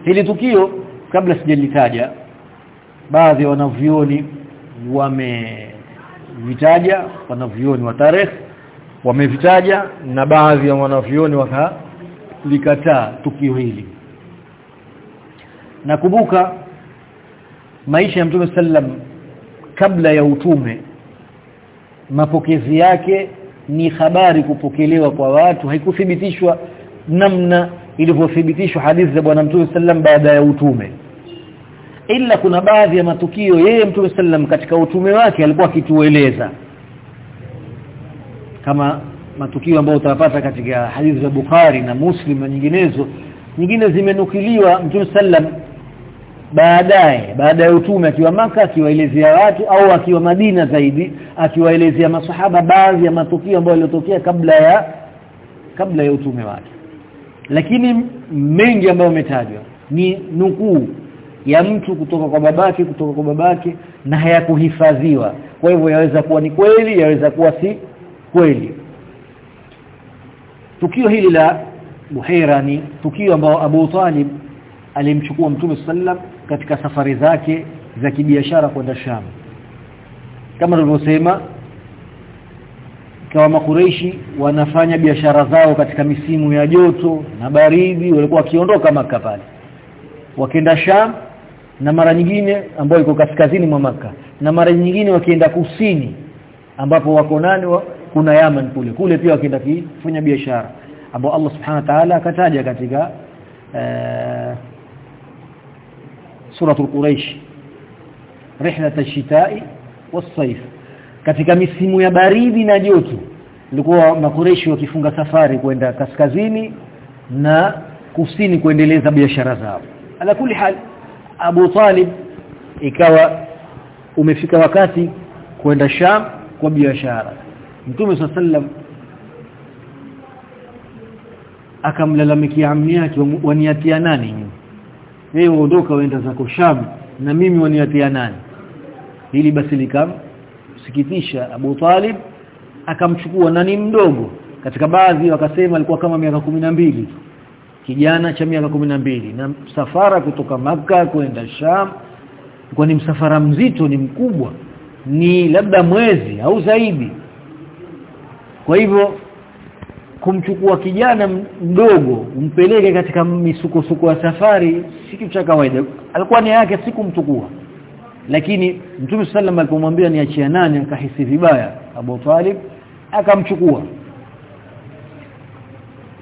Hili tukio kabla sijalitaja baadhi ya wanavyoni wamevitaja wanavyoni wa tarehe wamevitaja na baadhi ya wanavyoni wakalikataa tukio hili. Nakumbuka maisha ya Mtume sallam kabla ya utume mapokezi yake ni habari kupokelewa kwa watu. Haikuthibitishwa namna ilivyothibitishwa hadithi za bwana Mtume sallam baada ya utume ila kuna baadhi ya matukio yeye Mtume sallam katika utume wake alikuwa akitueleza. Kama matukio ambayo utapata katika hadithi za Bukhari na Muslim na nyinginezo nyingine zimenukiliwa Mtume sallam baadaye baada ya utume akiwa maka akiwaelezea watu au akiwa Madina zaidi akiwaelezea masahaba baadhi ya matukio ambayo yalitokea kabla ya kabla ya utume wake. Lakini mengi ambayo umetajwa ni nukuu ya mtu kutoka kwa babake kutoka kwa babake na hayakuhifadhiwa. Kwa hivyo yaweza kuwa ni kweli yaweza kuwa si kweli. Tukio hili la Buhaira ni tukio ambao Abu Talib alimchukua Mtume sallam katika safari zake za kibiashara kwenda Sham. Kama tulivyosema kwa makureishi wanafanya biashara zao katika misimu ya joto na baridi walikuwa wakiondoka maka pale. Wakienda Sham na mara nyingine ambayo iko kaskazini mwa maka na mara nyingine wakienda kusini ambapo wako nani? Wa, kuna Yaman kule. Kule pia wakienda kufanya biashara. Ambao Allah subhanahu wa ta'ala akataja katika uh, suratul quraish. Rihla ash-shita'i was-sayf. Katika misimu ya baridi na joto ilikuwa makureshi wakifunga safari kwenda kaskazini na kusini kuendeleza biashara zao. Ala kuli hal Abu Talib ikawa umefika wakati kwenda Sham kwa biashara. Mtume sallam akamlalamikia ammi yake waniatia nani wewe uondoka uenda zako Sham na mimi waniatia nani? Hili basi likam sikitisha Abu Talib akamchukua nani mdogo. Katika baadhi wakasema alikuwa kama miaka mbili kijana cha miaka mbili. Na safara kutoka maka kwenda Sham kwa ni msafara mzito ni mkubwa. Ni labda mwezi au zaidi. Kwa hivyo kumchukua kijana mdogo umpeleke katika misukosuko ya safari si kitu cha kawaida. Alikuwa ni yake si kumchukua. Lakini Mtume sallam alipomwambia niachie nani akahisi vibaya. Abu Talib akamchukua.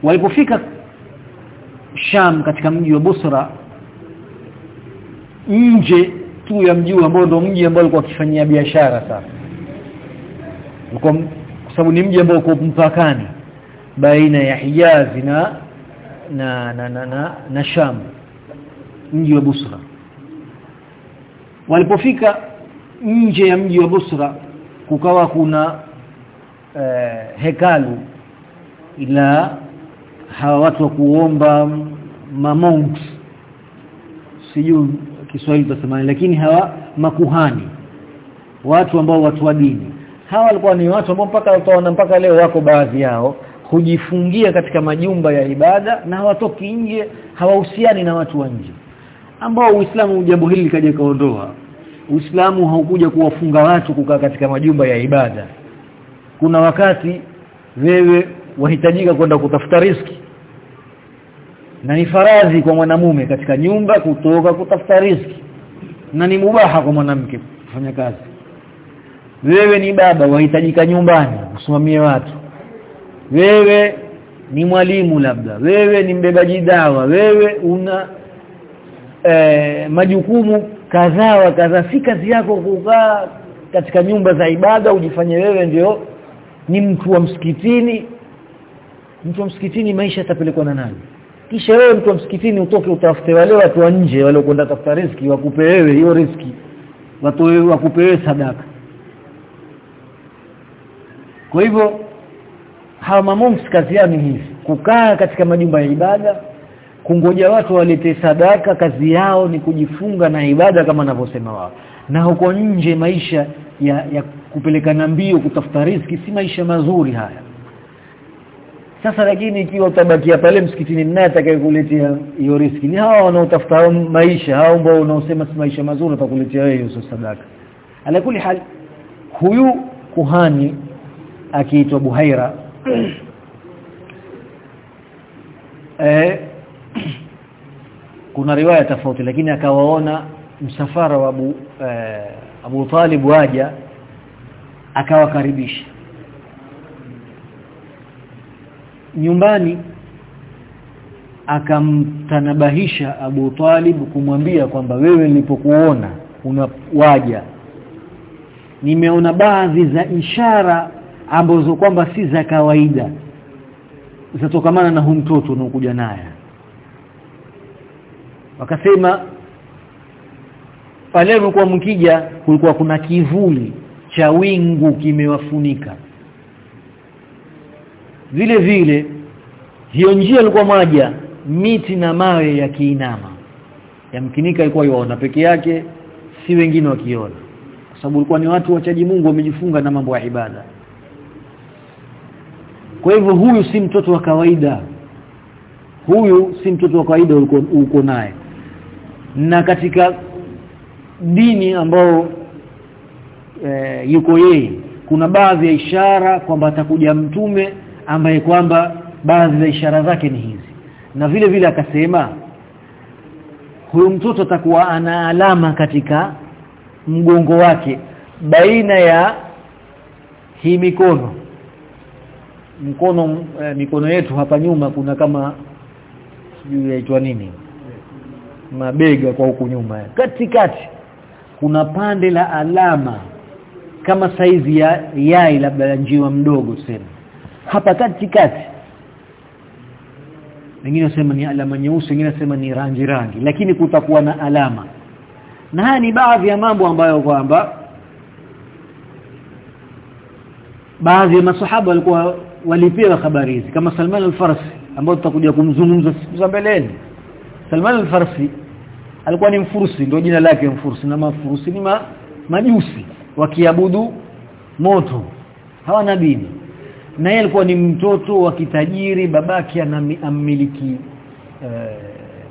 Walipofika Sham katika mji wa Busra. Nje tu ya mji ambao ndio mji ambao alikuwa akifanyia biashara sasa. Kwa sababu ni mji ambao uko mpakani baina ya Hijazi na na na na, na, na Sham. Mji wa Busra. Walipofika nje ya mji wa Busra kukawa kuna eh, hekalu ila hawa watu wa kuomba mamonks sijui Kiswahili tutasema lakini hawa makuhani watu ambao watu wa dini. Hawa walikuwa ni watu ambao mpaka utaona mpaka leo wako baadhi yao hujifungia katika majumba ya ibada na hawatoki nje hawahusiani na watu wa nje. Ambao Uislamu jambo hili likaja kaondoa Uislamu haukuja kuwafunga watu kukaa katika majumba ya ibada. Kuna wakati wewe wahitajika kwenda kutafuta riski na ni faradhi kwa mwanamume katika nyumba kutoka kutafuta riski na ni mubaha kwa mwanamke kufanya kazi. Wewe ni baba wahitajika nyumbani usimamie watu. Wewe ni mwalimu labda. Wewe ni mbebaji dawa wewe una e, majukumu kadhaa wa kadhaa. Si kazi yako kukaa katika nyumba za ibada ujifanye wewe ndio ni mtu wa msikitini mtu wa msikitini maisha atapelekwa na nani? Kisha wewe mtu wa msikitini utoke utafute wale watu wa nje wale kwenda tafuta riski wakupe wewe hiyo riski watu wewe wakupe wewe sadaka. Kwa hivyo hawa kazi yao ni hivi kukaa katika majumba ya ibada kungoja watu walete sadaka kazi yao ni kujifunga na ibada kama anavyosema wao. Na huko nje maisha ya, ya kupelekana mbio kutafuta riziki si maisha mazuri haya sasa lakini ikiwa utabakia pale msikitini naye atakayekuletea hiyo riski? Ni hawa wanaotafuta maisha hao ambao unaosema si maisha mazuri atakuletea wewe hiyo sadaka. Ala kuli hali huyu kuhani akiitwa Buhaira eh kuna riwaya tofauti lakini akawaona msafara wa Abu eh, Abu Talib waja akawakaribisha nyumbani akamtanabahisha Abu Talib kumwambia kwamba wewe nilipokuona unawaja nimeona baadhi za ishara ambazo kwamba si za kawaida zatokamana na huyu mtoto unaokuja naye. Wakasema pale mkija kulikuwa kuna kivuli cha wingu kimewafunika vile vile hiyo njia ilikuwa maja miti na mawe ya kiinama yamkinika ilikuwa yaona peke yake si wengine wakiona. Kwa sababu ilikuwa ni watu wachaji Mungu wamejifunga na mambo ya ibada. Kwa hivyo huyu si mtoto wa kawaida. Huyu si mtoto wa kawaida uko naye. Na katika dini ambao e, yuko yeye kuna baadhi ya ishara kwamba atakuja mtume ambaye kwamba baadhi ya ishara zake ni hizi. Na vile vile akasema huyu mtoto atakuwa ana alama katika mgongo wake baina ya hii mikono. Mkono eh, mikono yetu hapa nyuma kuna kama sijui yaitwa nini mabega kwa huku nyuma. Katikati kuna pande la alama kama saizi ya yai labda njiwa mdogo tuseme hapa katikati. Wengine wasema ni alama nyeusi wengine wasema ni rangi rangi lakini kutakuwa na alama. Na haya ni baadhi ya mambo ambayo kwamba baadhi ya masahaba walikuwa walipewa habari hizi kama Salman al-Farsi ambao tutakuja kumzungumza siku za mbeleni. Salman al-Farsi alikuwa ni mfursi ndio jina lake mfursi na mafursi ni ma, majusi wakiabudu moto hawana dini na yeye alikuwa ni mtoto wa kitajiri babake anamiliki eh,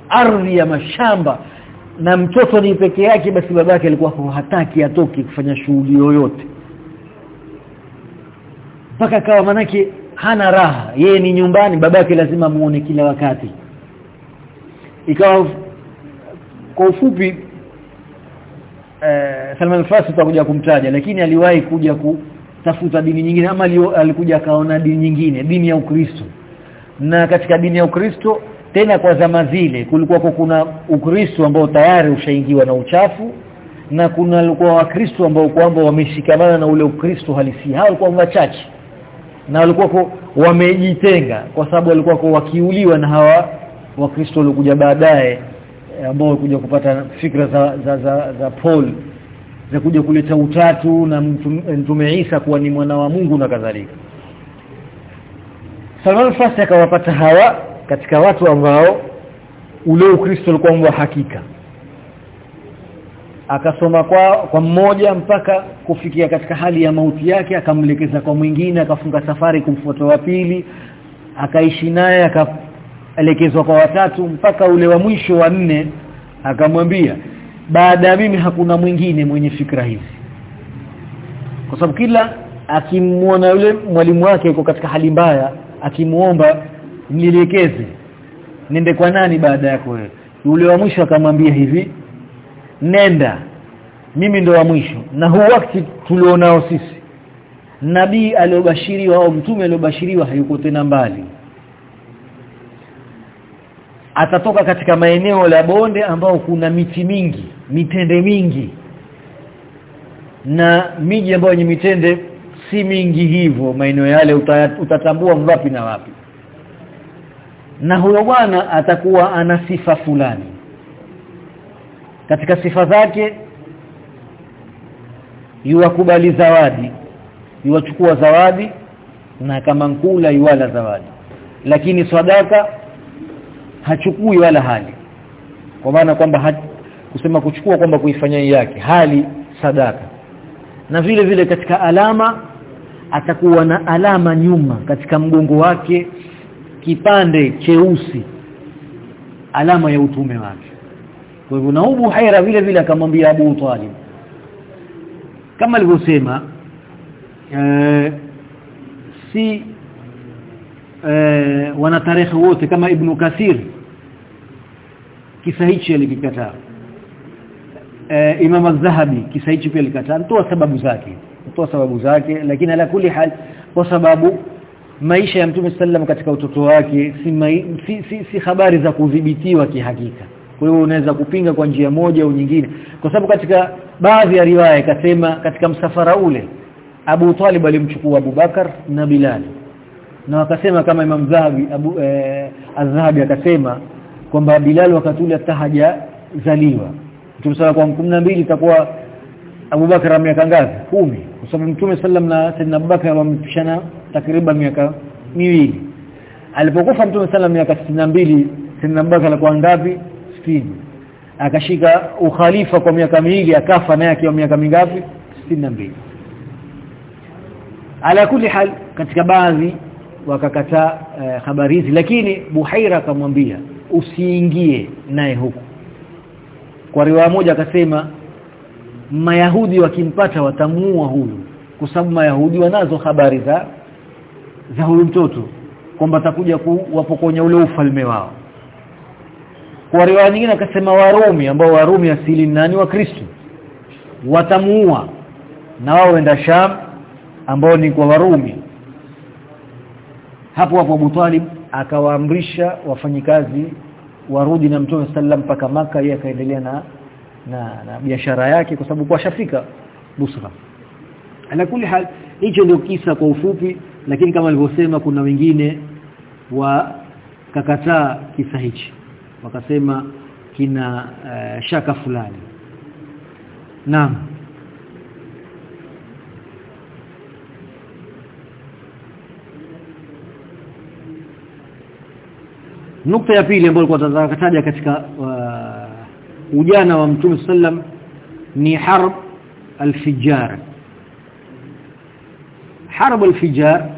ardhi ya mashamba. Na mtoto ni peke yake basi babake alikuwa hataki atoke kufanya shughuli yoyote. Mpaka kawa manake hana raha. Yeye ni nyumbani babake lazima muone kila wakati. Ikawa kwa ufupi eh, Salman tutakuja kumtaja lakini aliwahi kuja kutafuta dini nyingine ama alikuja akaona dini nyingine dini ya Ukristo. Na katika dini ya Ukristo tena kwa zama zile kulikuwa kuna Ukristo ambao tayari ushaingiwa na uchafu na kuna walikuwa wakristo ambao kwamba wameshikamana na ule Ukristo halisi. Hao walikuwa wachache na walikuwa wamejitenga kwa sababu walikuwa wakiuliwa na hawa wakristo waliokuja baadaye ambao walikuja kupata fikra za za, za, za Paul za kuja kuleta utatu na mtume Isa kuwa ni mwana wa Mungu na kadhalika. Salman fasi akawapata hawa katika watu ambao ule Ukristo ulikuwa wa hakika. Akasoma kwa kwa mmoja mpaka kufikia katika hali ya mauti yake akamlekeza kwa mwingine akafunga safari kumfuata wa pili akaishi naye akaelekezwa kwa watatu mpaka ule wa mwisho wa nne akamwambia baada ya mimi hakuna mwingine mwenye fikra hizi. Kwa sababu kila akimwona yule mwalimu wake yuko katika hali mbaya akimuomba nielekeze nende kwa nani baada yako wewe? Yule wa mwisho akamwambia hivi nenda mimi ndo wa mwisho. Na huu wakati tulionao sisi nabii aliyobashiriwa au mtume aliobashiriwa hayuko tena mbali atatoka katika maeneo la bonde ambao kuna miti mingi mitende mingi. Na miji ambayo yenye mitende si mingi hivyo maeneo yale utatambua wapi na wapi. Na huyo bwana atakuwa ana sifa fulani. Katika sifa zake yuwakubali zawadi yuwachukua zawadi na kama nkula yuwala zawadi. Lakini sadaka hachukui wala hali. Kwa maana kwamba kusema kuchukua kwamba kuifanyia yake hali sadaka. Na vile vile katika alama atakuwa na alama nyuma katika mgongo wake kipande cheusi alama ya utume wake. Kwa hivyo na Abu Haira vile vile akamwambia Abu Talib. Kama alivyosema e, si e, wana tarehe wote kama Ibn Kathir kisa hichi alikikataa e, Imam Az-Zahabi kisa hichi pia alikataa. Toa sababu zake. Toa sababu zake lakini ala kuli hal kwa sababu maisha ya Mtume sallam katika utoto wake si, si, si, si habari za kudhibitiwa kihakika. Kwa hiyo unaweza kupinga kwa njia moja au nyingine. Kwa sababu katika baadhi ya riwaya ikasema katika msafara ule Abu Talib alimchukua Abu Bakar na Bilal. Na wakasema kama Imam Zahabi Abu eh, Az-Zahabi akasema kwamba Bilal wakati ule atahaja zaliwa Mtume sala kwa 12 itakuwa Abu Bakar miaka ngapi? 10 kwa sababu Mtume sallam na Sayyidina Abu Bakar wamepishana takriban miaka miwili. Alipokufa Mtume sallam miaka 62 Sayyidina Abu Bakar alikuwa ngapi? 60 akashika ukhalifa kwa miaka miwili akafa naye akiwa miaka mingapi? 62 ala kuli hal katika baadhi wakakataa uh, habari hizi. Lakini Buhaira akamwambia usiingie naye huku kwa riwaya moja akasema Mayahudi wakimpata watamuua huyu kwa sababu Mayahudi wanazo habari za za huyu mtoto kwamba atakuja kuwapokonya ule ufalme wao. Kwa riwaya nyingine akasema Warumi ambao Warumi asili nani? Wa Kristo. Watamuua. Na wao wenda Sham ambao ni kwa Warumi. Hapo hapo Abu akawaamrisha wafanyikazi warudi na Mtume sallam mpaka maka yeye akaendelea na na, na biashara yake kwa sababu kwa shafika Busra. Ala kuli hal hicho ndio kisa kwa ufupi lakini kama alivyosema kuna wengine wa kakataa kisa hichi. Wakasema kina uh, shaka fulani. Naam nukta ya pili ambayo kwa nataka katika uh, ujana wa Mtume sallam ni harb al-fijar harb al-fijar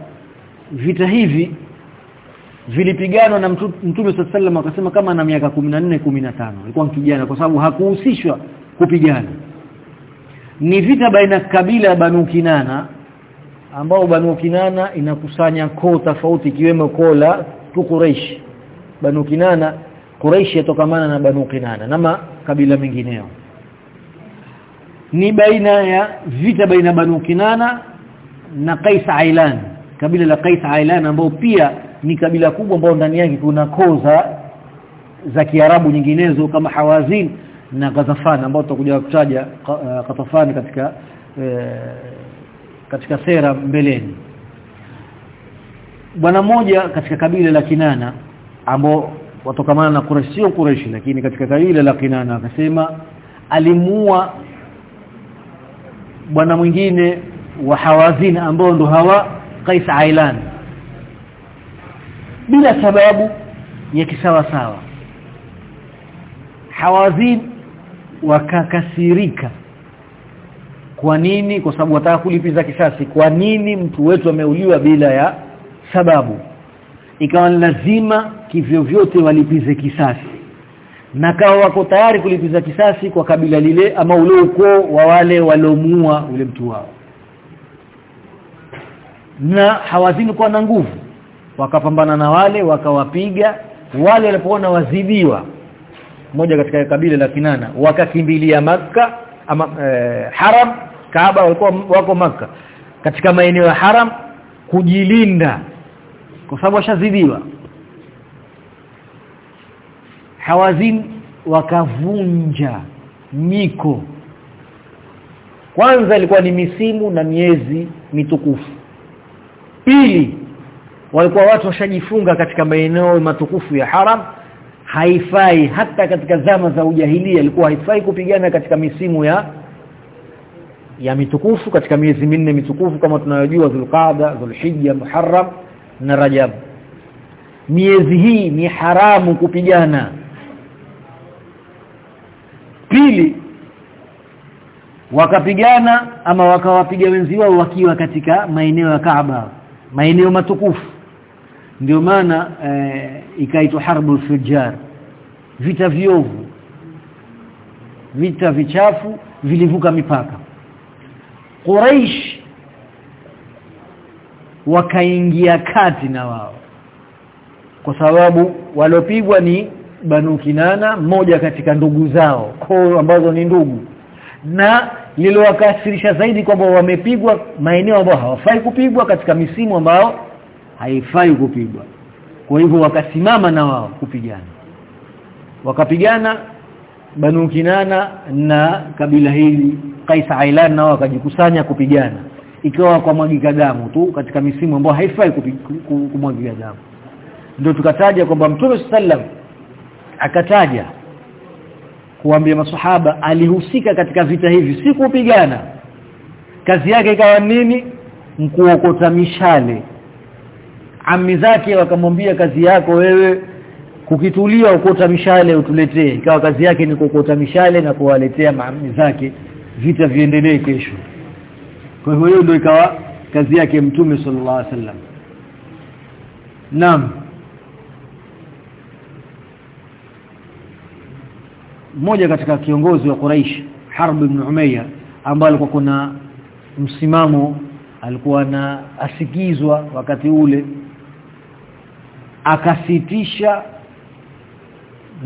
vita hivi vilipiganwa na Mtume sallam akasema kama na miaka 14 15 alikuwa kijana kwa sababu hakuhusishwa kupigana. Ni vita baina kabila Banu Kinana ambao Banu Kinana inakusanya koo tofauti ikiwemo kola la Quraysh Banu Kinana Quraysh yatokamana na Banu Kinana na makabila mengineo. Ni baina ya vita baina Banu Kinana na Qais Ailan kabila la Qais Ailan ambao pia ni kabila kubwa ambao ndani yake kuna koza za Kiarabu nyinginezo kama Hawazin na Ghazafan ambao tutakuja kutaja Ghazafan katika e, katika sera mbeleni. Bwana mmoja katika kabila la Kinana ambao watokamana na Quraysh sio Quraysh lakini katika kabila la Kinana akasema alimuua bwana mwingine wa Hawazin ambao ndo hawa Qais Ailan bila sababu ya kisawa sawa Hawazin wakakasirika. Kwa nini? Kwa sababu wataka kulipiza kisasi. Kwa nini mtu wetu ameuliwa bila ya sababu? Ikawa lazima kivyo vyote walipize kisasi. Na kawa wako tayari kulipiza kisasi kwa kabila lile ama ule ukoo wa wale walomua ule mtu wao. Na hawazini kuwa na nguvu. Wakapambana na wale wakawapiga. Wale walipoona wazidiwa mmoja katika kabila la Kinana wakakimbilia maka ama e, haram Kaaba walikuwa wako maka katika maeneo ya haram kujilinda. Kwa sababu washazidiwa hawazin wakavunja miko kwanza ilikuwa ni misimu na miezi mitukufu pili walikuwa watu washajifunga katika maeneo matukufu ya haram haifai hata katika zama za ujahilia ilikuwa haifai kupigana katika misimu ya ya mitukufu katika miezi minne mitukufu kama tunayojua Dhulqaada, Dhulhijja, Muharram na Rajab. Miezi hii ni haramu kupigana. Pili wakapigana ama wakawapiga wenzi wao wakiwa katika maeneo ya Kaaba, maeneo matukufu. Ndio maana e, ikaitwa harbul fujjar. Vita viovu. Vita vichafu vilivuka mipaka. Quraysh wakaingia kati na wao kwa sababu waliopigwa ni Banu Kinana mmoja katika ndugu zao koo ambazo ni ndugu. Na lilowakasirisha zaidi kwamba wamepigwa maeneo ambayo hawafai kupigwa katika misimu ambayo haifai kupigwa. Kwa hivyo wakasimama na wao kupigana. Wakapigana Banu Kinana na kabila hili Qais Ailan nao wakajikusanya kupigana. Ikawa kwa mwagika damu tu katika misimu ambayo haifai kumwagika damu. Ndio tukataja kwamba Mtume sallam akataja kuambia masahaba alihusika katika vita hivi si kupigana. Kazi yake ikawa nini? Mkuokota mishale. Ami zake wakamwambia kazi yako wewe kukitulia ukota mishale utuletee. Ikawa kazi yake ni kukota mishale na kuwaletea maami zake vita viendelee kesho. Kwa hivyo hiyo ndio ikawa kazi yake mtume sallallahu alaihi wasallam. Naam mmoja katika kiongozi wa Quraish Harb ibn Umayya ambaye alikuwa kuna msimamo alikuwa na asikizwa wakati ule akasitisha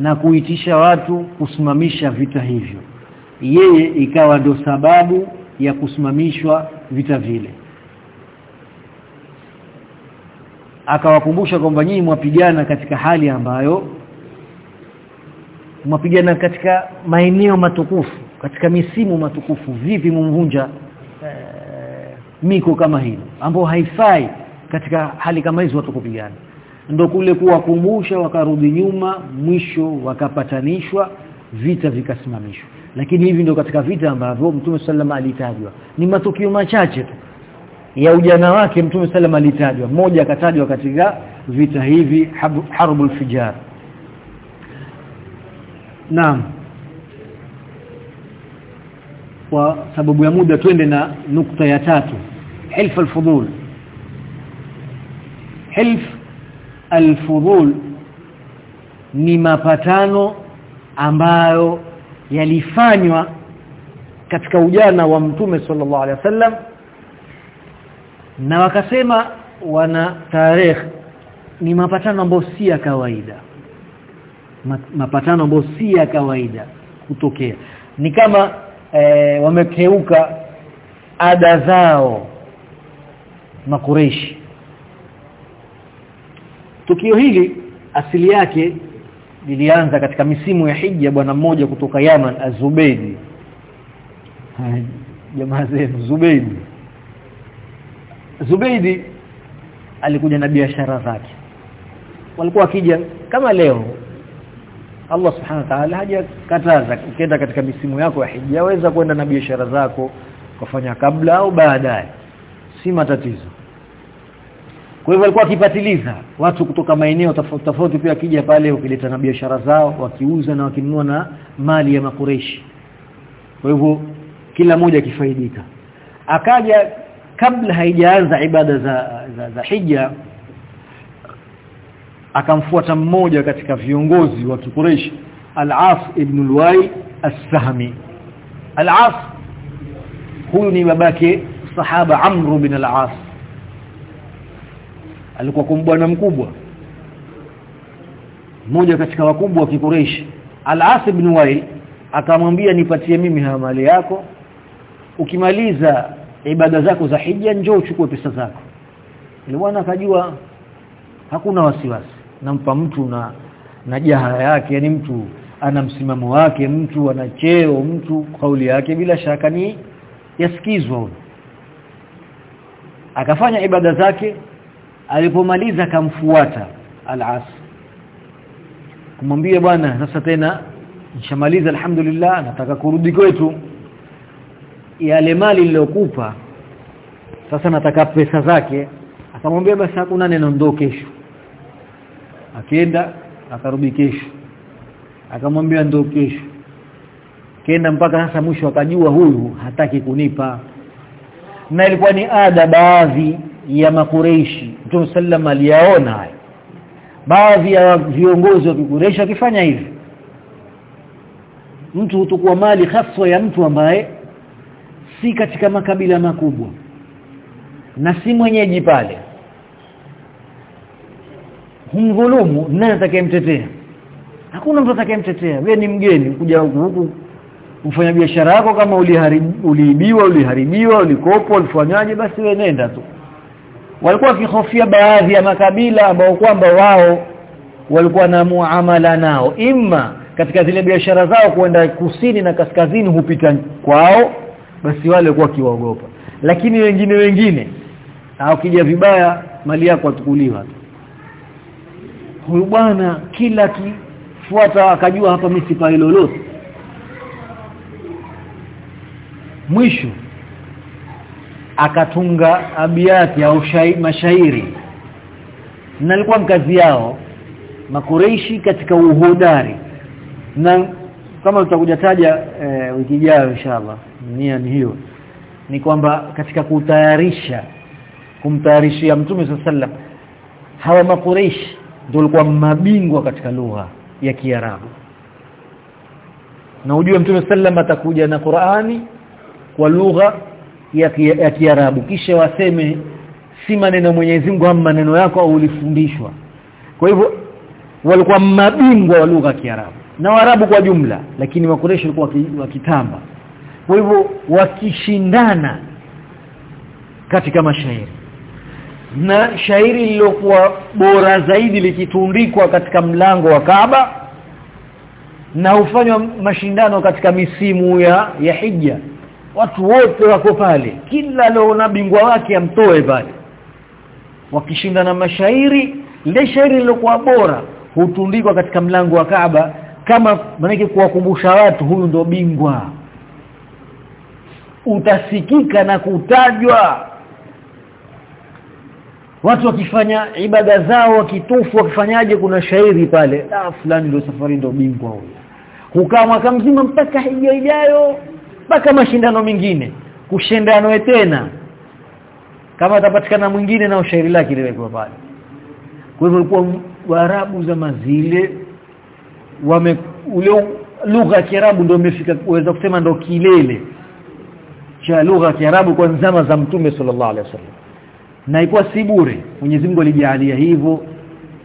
na kuitisha watu kusimamisha vita hivyo. Yeye ikawa ndio sababu ya kusimamishwa vita vile. Akawakumbusha kwamba nyinyi mwapigana katika hali ambayo mwapigana katika maeneo matukufu katika misimu matukufu. Vipi mumvunja e, miko kama hilo ambao haifai katika hali kama hizo watu kupigana? Ndio kule kuwakumbusha wakarudi nyuma mwisho wakapatanishwa vita vikasimamishwa. Lakini hivi ndio katika vita ambavyo Mtume sallam alitajwa. Ni matukio machache tu ya ujana wake Mtume sallam alitajwa. Mmoja akatajwa katika vita hivi harbul fijar Naam. Kwa sababu ya muda twende na nukta ya tatu. Hilf al-fudul. Hilf al-fudul ni mapatano ambayo yalifanywa katika ujana wa mtume sallallahu alaihi wasallam na wakasema wana tarehe ni mapatano ambayo si ya kawaida mapatano ambayo si ya kawaida kutokea ni kama e, wamekeuka ada zao makureshi tukio hili asili yake lilianza katika misimu ya hija bwana mmoja kutoka Yaman Azubeidi jamaa zenu Zubeidi Zubeidi alikuja na biashara zake. Walikuwa wakija kama leo Allah subhanahu wa ta'ala hajakataza ukienda katika misimu yako ya hija waweza kwenda na biashara zako kufanya kabla au baadaye. Si matatizo. Kwa hivyo walikuwa wakipatiliza watu kutoka maeneo tofauti tofauti pia akija pale ukileta na biashara zao wakiuza na wakinunua na mali ya makureshi kwa hivyo kila mmoja akifaidika. Akaja kabla haijaanza ibada za za, za hija akamfuata mmoja katika viongozi wa Quraysh Al-As ibn al-Wai As-Sahmi. Al-As huyu ni babake sahaba Amr bin Al-As. Alikuwa kumbwana mkubwa mmoja katika wakubwa wa Quraysh. Al-As ibn Wai akamwambia nipatie mimi haya mali yako. Ukimaliza ibada zako za hija njoo uchukue pesa zako. Ile akajua hakuna wasiwasi nampa mtu na na jaha yake yani mtu ana msimamo wake mtu ana cheo mtu kauli yake bila shaka ni yasikizwa huyo. Akafanya ibada zake alipomaliza akamfuata al-as. Kumwambia bwana sasa tena nishamaliza alhamdulillah nataka kurudi kwetu. Yale mali niliyokupa sasa nataka pesa zake. Akamwambia basi hakuna neno ndo kesho akienda akarudi kesho. Akamwambia ndio kesho. Kenda mpaka sasa mwisho akajua huyu hataki kunipa. Na ilikuwa ni ada baadhi ya makureishi Mtume sallam aliyaona haya baadhi ya viongozi wa Quraysh wakifanya hivi. Mtu hutukua mali haswa ya mtu ambaye si katika makabila makubwa. Na si mwenyeji pale humdhulumu nani atakayemtetea? Hakuna mtu atakayemtetea. Wewe ni mgeni kuja huku ufanya biashara yako kama uliibiwa uliharibiwa ulikopo ulifanyaje basi wewe nenda tu. Walikuwa wakihofia baadhi ya makabila ambao kwamba wao walikuwa na muamala nao. Imma katika zile biashara zao kuenda kusini na kaskazini hupita kwao basi wale walikuwa kiwaogopa lakini wengine wengine ukija vibaya mali yako atukuliwa huyu bwana kila kifuata akajua hapa mimi sipai lolote. Mwisho akatunga abiati au mashairi. Na alikuwa mkazi yao makureishi katika uhodari. Na kama tutakuja taja e, wiki ijayo inshallah nia ni hiyo. Ni kwamba katika kutayarisha kumtayarishia mtume sallam hawa makureishi ndio walikuwa mabingwa katika lugha ya Kiarabu. Na ujue mtume sallam atakuja na Qur'ani kwa lugha ya Kiarabu. Kisha waseme si maneno Mwenyezi Mungu ama maneno yako au ulifundishwa. Kwa hivyo walikuwa mabingwa wa lugha ya Kiarabu. Na Waarabu kwa jumla lakini Makureshi walikuwa wakitamba. Kwa hivyo wakishindana katika mashairi na shairi lilokuwa bora zaidi likitundikwa katika mlango wa Kaaba na hufanywa mashindano katika misimu ya ya hija watu wote wako pale. Kila leo bingwa wake amtoe pale. Wakishinda na mashairi ile shairi lilokuwa bora hutundikwa katika mlango wa Kaaba kama maneno kuwakumbusha watu huyu ndo bingwa. Utasikika na kutajwa watu wakifanya ibada zao wakitufu wakifanyaje? Kuna shairi pale ah fulani ndio safari ndio bingwa huyo. Hukaa mwaka mzima mpaka hija ijayo mpaka mashindano mengine kushindano tena. Kama atapatikana mwingine na ushairi lake liwekwa pale. Kwa hivyo ilikuwa Waarabu za mazile wame ule lugha ya Kiarabu ndio imefika kuweza kusema ndio kilele cha lugha ya Kiarabu kwa zama za Mtume sallallahu alaihi wasallam na ilikuwa si bure. Mwenyezi Mungu alijalia hivyo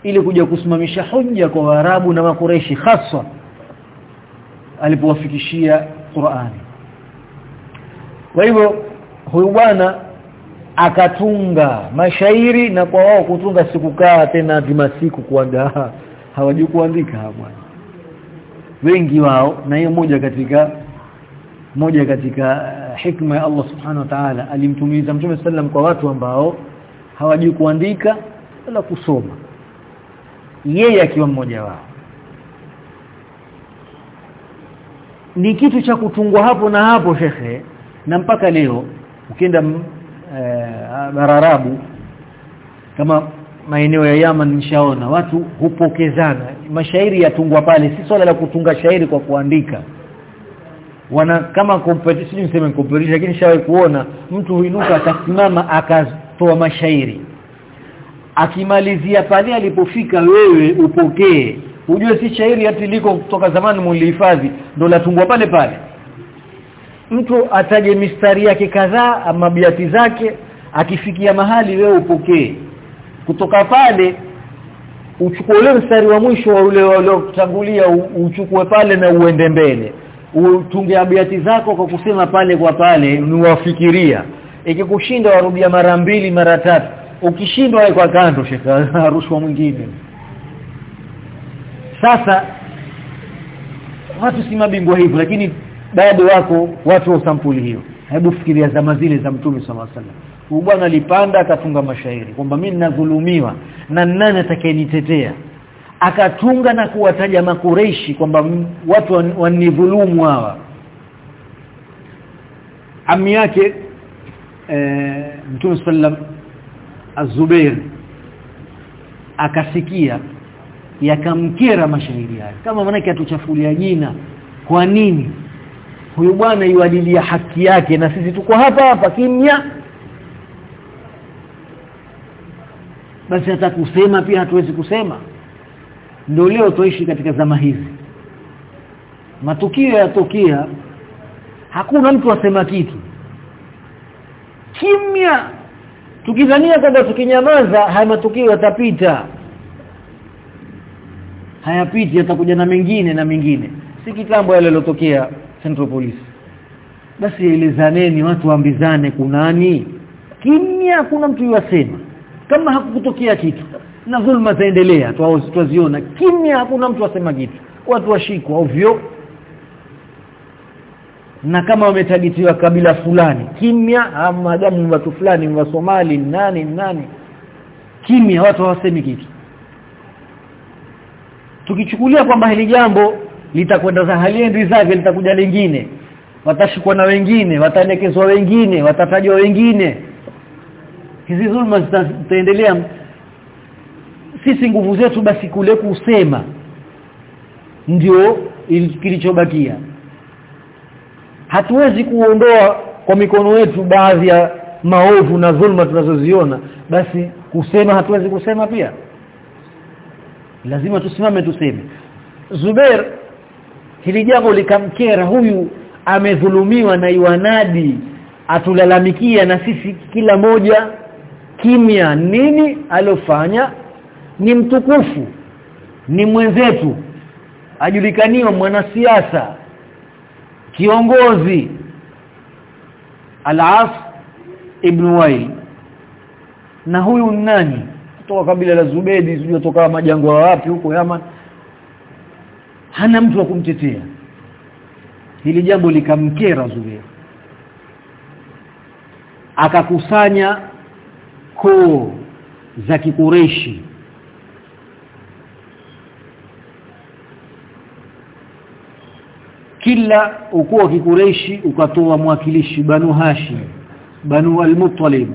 ili kuja kusimamisha hoja kwa Waarabu na Makureshi hasa alipowafikishia Qur'ani. Kwa hivyo huyu bwana akatunga mashairi na kwa wao kutunga sikukaa tena vimasiku kuandaa hawajui kuandika bwana. Wengi wao na hiyo moja katika moja katika hikma ya Allah subhanahu wa ta'ala alimtumiza Mtume sallam kwa watu ambao hawajui kuandika wala kusoma. Yeye akiwa mmoja wao. Ni kitu cha kutungwa hapo na hapo shekhe na mpaka leo ukienda e, bararabu kama maeneo ya Yaman nishaona watu hupokezana. Mashairi yatungwa pale si swala la kutunga shairi kwa kuandika wana kama competition niseme competition lakini shawahi kuona mtu huinuka atasimama akatoa mashairi. Akimalizia pale alipofika wewe upokee. Ujue si shairi hati liko kutoka zamani mulihifadhi ndo latungwa pale pale. Mtu ataje mistari yake kadhaa mabiati zake akifikia mahali wewe upokee. Kutoka pale uchukue ule mstari wa mwisho wa ule waliotangulia uchukue pale na uende mbele utunge abiati zako kwa kusema pale kwa pale niwafikiria. Ikikushinda warudia mara mbili mara tatu. Ukishindwa kwa kando shekha rushwa mwingine. Sasa watu si mabingwa hivyo lakini bado wako watu wa sampuli hiyo. Hebu fikiria zama zile za mtume sallallahu alaihi wasallam. Bwana alipanda akatunga mashairi kwamba mimi ninadhulumiwa na nani atakayenitetea akatunga na kuwataja makureishi kwamba watu wanidhulumu hawa. Ami yake e, mtume sallam az-Zubair akasikia yakamkera mashahidi yake. Kama manake atuchafulia jina. Kwa nini? Huyu bwana yuadilia haki yake na sisi tuko hapa hapa kimya. Basi hata kusema pia hatuwezi kusema ndio leo tuishi katika zama hizi. Matukio yatokea hakuna mtu asema kitu. Kimya. Tukidhania kwamba tukinyamaza haya matukio yatapita. Hayapiti yatakuja na mengine na mengine. Si kitambo yale yalotokea Central Police. Basi elezaneni watu waambizane kunani kimya kuna mtu yasema kama hakukutokea kitu na dhulma zaendelea twaziona. Kimya hakuna mtu asema kitu. Watu washikwa ovyo. Na kama wametagitiwa kabila fulani kimya ama damu watu fulani wa Somali nani nani. Kimya watu hawasemi kitu. Tukichukulia kwamba hili jambo litakwenda za haliendi zake litakuja lingine. Watashikwa na wengine wataelekezwa wengine watatajwa wengine. Hizi dhulma zitaendelea sisi nguvu zetu basi kule kusema ndio kilichobakia. Hatuwezi kuondoa kwa mikono yetu baadhi ya maovu na dhulma tunazoziona basi kusema hatuwezi kusema pia. Lazima tusimame tuseme. Zubair hili jambo likamkera huyu amedhulumiwa na iwanadi atulalamikia na sisi kila moja kimya nini alofanya ni mtukufu ni mwenzetu ajulikaniwa mwanasiasa kiongozi Al-As ibn Wail na huyu nani? Kutoka kabila la Zubedi sijui kutoka majangwa wapi huko Yaman. Hana mtu wa kumtetea. Hili jambo likamkera Zubair akakusanya koo za kikureshi kila ukoo wa kikureshi ukatoa mwakilishi banu hashim banu al-muttalib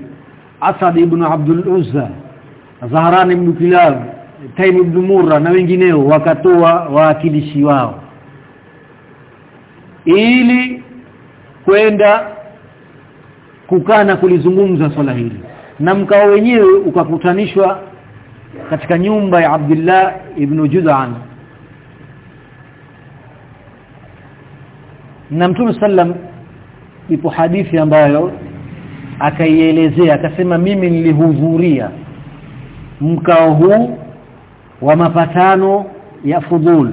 asad ibn abdul uzza zahran ibn kilab taim ibn murra na wengineo wakatoa wawakilishi wao. Ili kwenda kukana kulizungumza swala hili. Na mkao wenyewe ukakutanishwa katika nyumba ya Abdullah ibn Jud'an na Mtume sallam ipo hadithi ambayo akaielezea akasema mimi nilihudhuria mkao huu wa mapatano ya fudhul.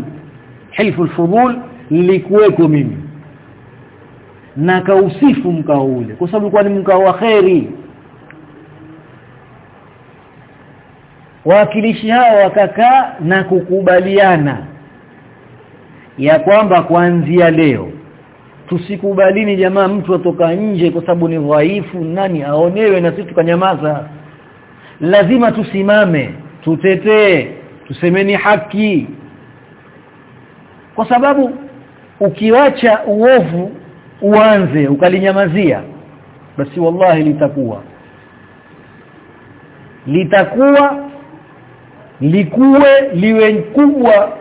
Hilfu fudhul nilikuweko mimi. Na kausifu mkao ule kwa sababu ulikuwa ni mkao wa kheri. Wawakilishi hao wakakaa na kukubaliana ya kwamba kuanzia leo tusikubalini jamaa mtu atoka nje kwa sababu ni dhaifu nani aonewe na sisi tukanyamaza? Lazima tusimame tutetee tusemeni haki. Kwa sababu ukiwacha uovu uanze ukalinyamazia basi wallahi litakuwa. Litakuwa likuwe liwe kubwa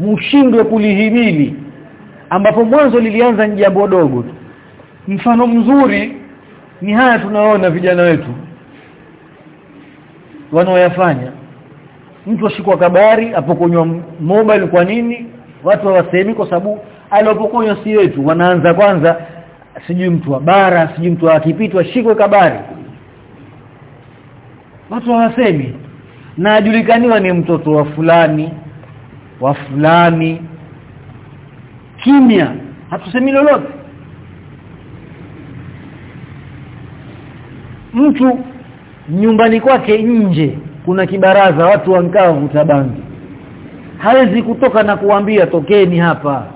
mshindwe kulihimili ambapo mwanzo lilianza ni jambo dogo mfano mzuri ni haya tunaona vijana wetu wanaoyafanya. Mtu ashikwa kabari apokonywa mobile kwa nini? Watu hawasemi kwa sababu alopokonywa si wetu wanaanza kwanza sijui mtu wa bara sijui mtu akipitwa shikwe kabari. Watu hawasemi. Na ajulikaniwa ni mtoto wa fulani wa fulani kimya. Hatusemi lolote. Mtu nyumbani kwake nje kuna kibaraza watu wankaa vuta bangi. Hawezi kutoka na kuambia tokeni hapa.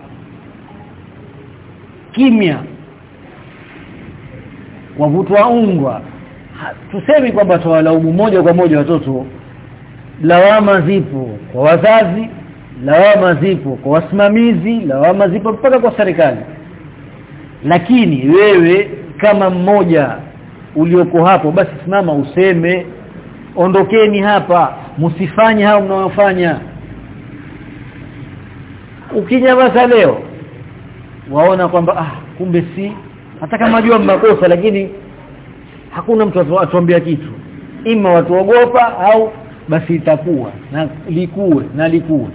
Kimya. Wavutwa ungwa. Tusemi kwamba tawalaumu moja kwa moja watoto. Lawama zipo kwa wazazi lawama zipo kwa wasimamizi lawama zipo mpaka kwa serikali. Lakini wewe kama mmoja ulioko hapo basi simama useme ondokeni hapa msifanye hao mnaofanya. Ukinyamaza leo waona kwamba ah kumbe si hata kama jua makosa lakini hakuna mtu atuambia kitu. Ima watuogopa au basi itakuwa na likuwe na likuwe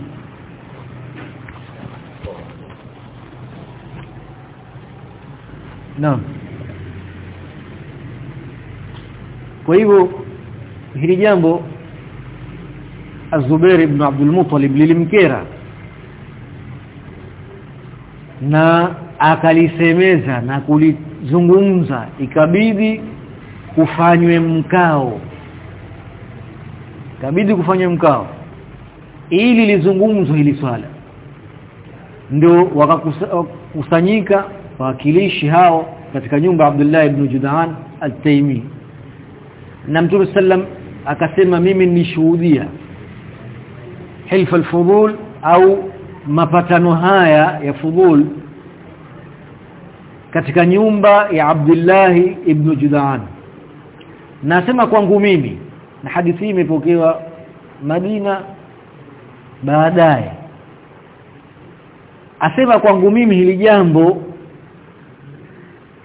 Naam. Kwa hivyo hili jambo Az-Zubair ibn Abdul Muttalib lilimkera na akalisemeza na kulizungumza ikabidi kufanywe mkao ikabidi kufanywe mkao. Ili lizungumzwe hili swala. Ndio wakakusanyika wawakilishi hao katika nyumba Abdullah ibn Judan al-Taymi. Na Mtume sallam akasema mimi nishuhudia hilf al-fudul au mapatano haya ya fudul katika nyumba ya Abdullah ibn Judan. Nasema kwangu mimi na hadithi hii imepokewa Madina baadaye. Asema kwangu mimi hili jambo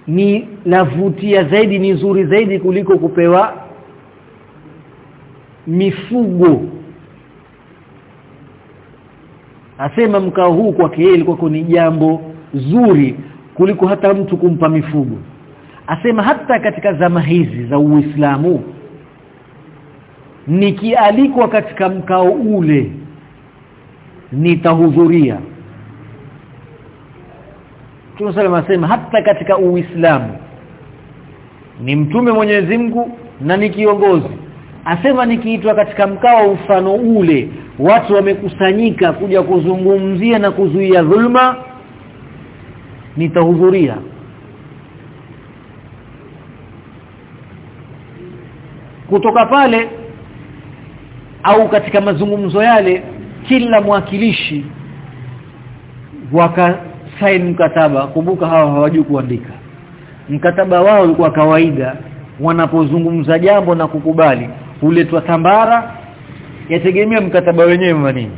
ni navutia zaidi ni nzuri zaidi kuliko kupewa mifugo. Asema mkao huu kwa yeye ilikuwa ni jambo zuri kuliko hata mtu kumpa mifugo. Asema hata katika zama hizi za Uislamu nikialikwa katika mkao ule nitahudhuria Tunasema asema hata katika Uislamu ni mtume Mwenyezi Mungu na ni kiongozi. Asema nikiitwa katika mkao mfano ule watu wamekusanyika kuja kuzungumzia na kuzuia dhulma nitahudhuria. Kutoka pale au katika mazungumzo yale kila mwakilishi waka sign mkataba. Kumbuka hawa hawajui kuandika. Mkataba wao ulikuwa kawaida. Wanapozungumza jambo na kukubali huletwa tambara yategemea mkataba wenyewe nini.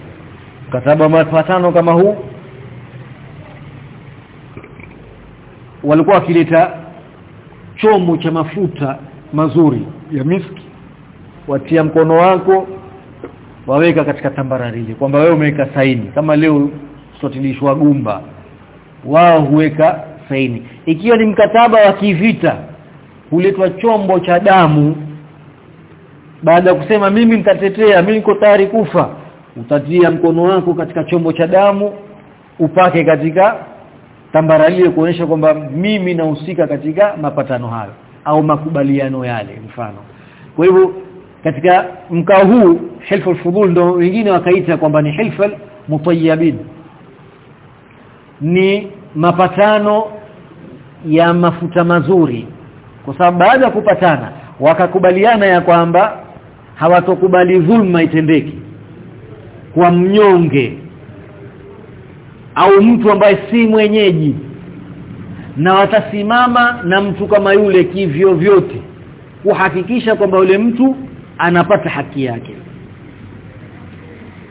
Mkataba mapatano kama huu. Walikuwa wakileta chomo cha mafuta mazuri ya miski. Watia mkono wako waweka katika tambara lile kwamba wewe umeweka saini. Kama leo sotilishwa gumba wao huweka saini. Ikiwa ni mkataba wa kivita huletwa chombo cha damu. Baada ya kusema mimi nitatetea mimi niko tayari kufa utatia mkono wako katika chombo cha damu upake katika tambaralie kuonyesha kwamba mimi nahusika katika mapatano hayo au makubaliano yale mfano. Kwa hivyo katika mkao huu hilful fudul ndo wengine wakaita kwamba ni hilful mutayyibin ni mapatano ya mafuta mazuri. Kwa sababu baada ya kupatana wakakubaliana ya kwamba hawatokubali dhulma itendeki kwa mnyonge au mtu ambaye si mwenyeji na watasimama na mtu kama yule kivyo vyote kuhakikisha kwamba yule mtu anapata haki yake.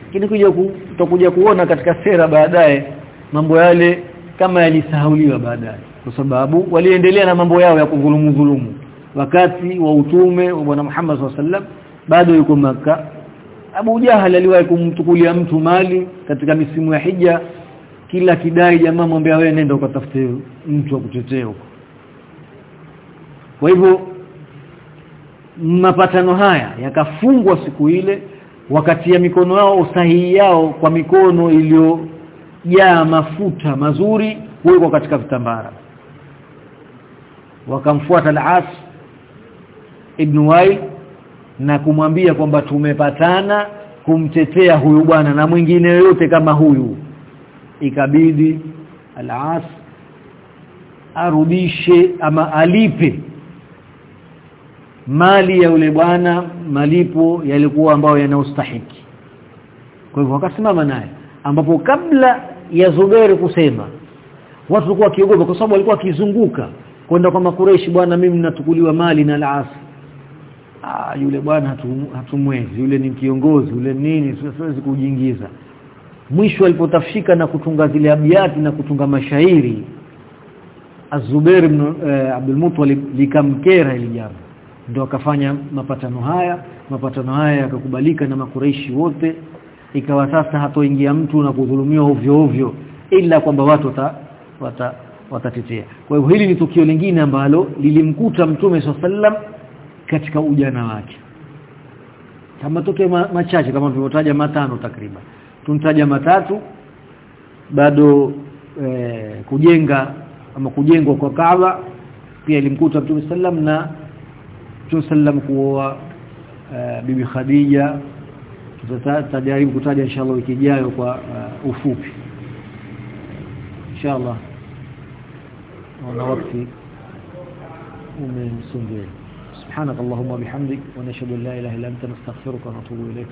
Lakini kuja tutakuja kuona katika sera baadaye mambo yale kama yalisahauliwa baadaye. Kwa sababu waliendelea na mambo yao ya kudhulumu dhulumu. Wakati wa utume wa bwana Muhammad SAW bado yuko maka Abu Jahal aliwahi kumtukulia mtu mali katika misimu ya hija. Kila kidai jamaa mwambia wewe nenda ukatafute mtu wa kutetea huko. Kwa hivyo mapatano haya yakafungwa siku ile wakati ya mikono yao usahihi yao kwa mikono iliyojaa mafuta mazuri kuwekwa katika vitambara. Wakamfuata al-As ibn Wail na kumwambia kwamba tumepatana kumtetea huyu bwana na mwingine yote kama huyu. Ikabidi al-As arudishe ama alipe mali ya yule bwana malipo yalikuwa ambayo yanaustahiki kwa hivyo akasimama naye ambapo kabla ya Zubair kusema. Watu walikuwa wakiogopa kwa sababu walikuwa wakizunguka kwenda kwa makureshi bwana mimi natukuliwa mali na laasi. Ah yule bwana hatu, hatumwezi. Yule ni kiongozi yule nini siwezi kujiingiza. Mwisho alipotafika na kutunga zile abiati na kutunga mashairi Az-Zubair ibn eh, Abdul Muttalib likamkera ile jambo. Ndio akafanya mapatano haya mapatano haya yakakubalika na makureishi wote ikawa sasa hatoingia mtu na kudhulumiwa ovyo ovyo ila kwamba watu wata, wata watatetea. Kwa hivyo hili ni tukio lingine ambalo lilimkuta mtume sallam katika ujana wake. Kama tokeo ma, machache kama tulivyotaja matano takriban. Tuntaja matatu bado eh, kujenga ama kujengwa kwa Kaaba pia ilimkuta Mtume sallam na Mtume sallam kuoa eh, bibi Khadija tutajaribu kutaja inshallah wiki ijayo kwa uh, ufupi inshallah wana wakati umemsongea سبحانك اللهم وبحمدك ونشهد ان لا اله الا انت نستغفرك ونتوب اليك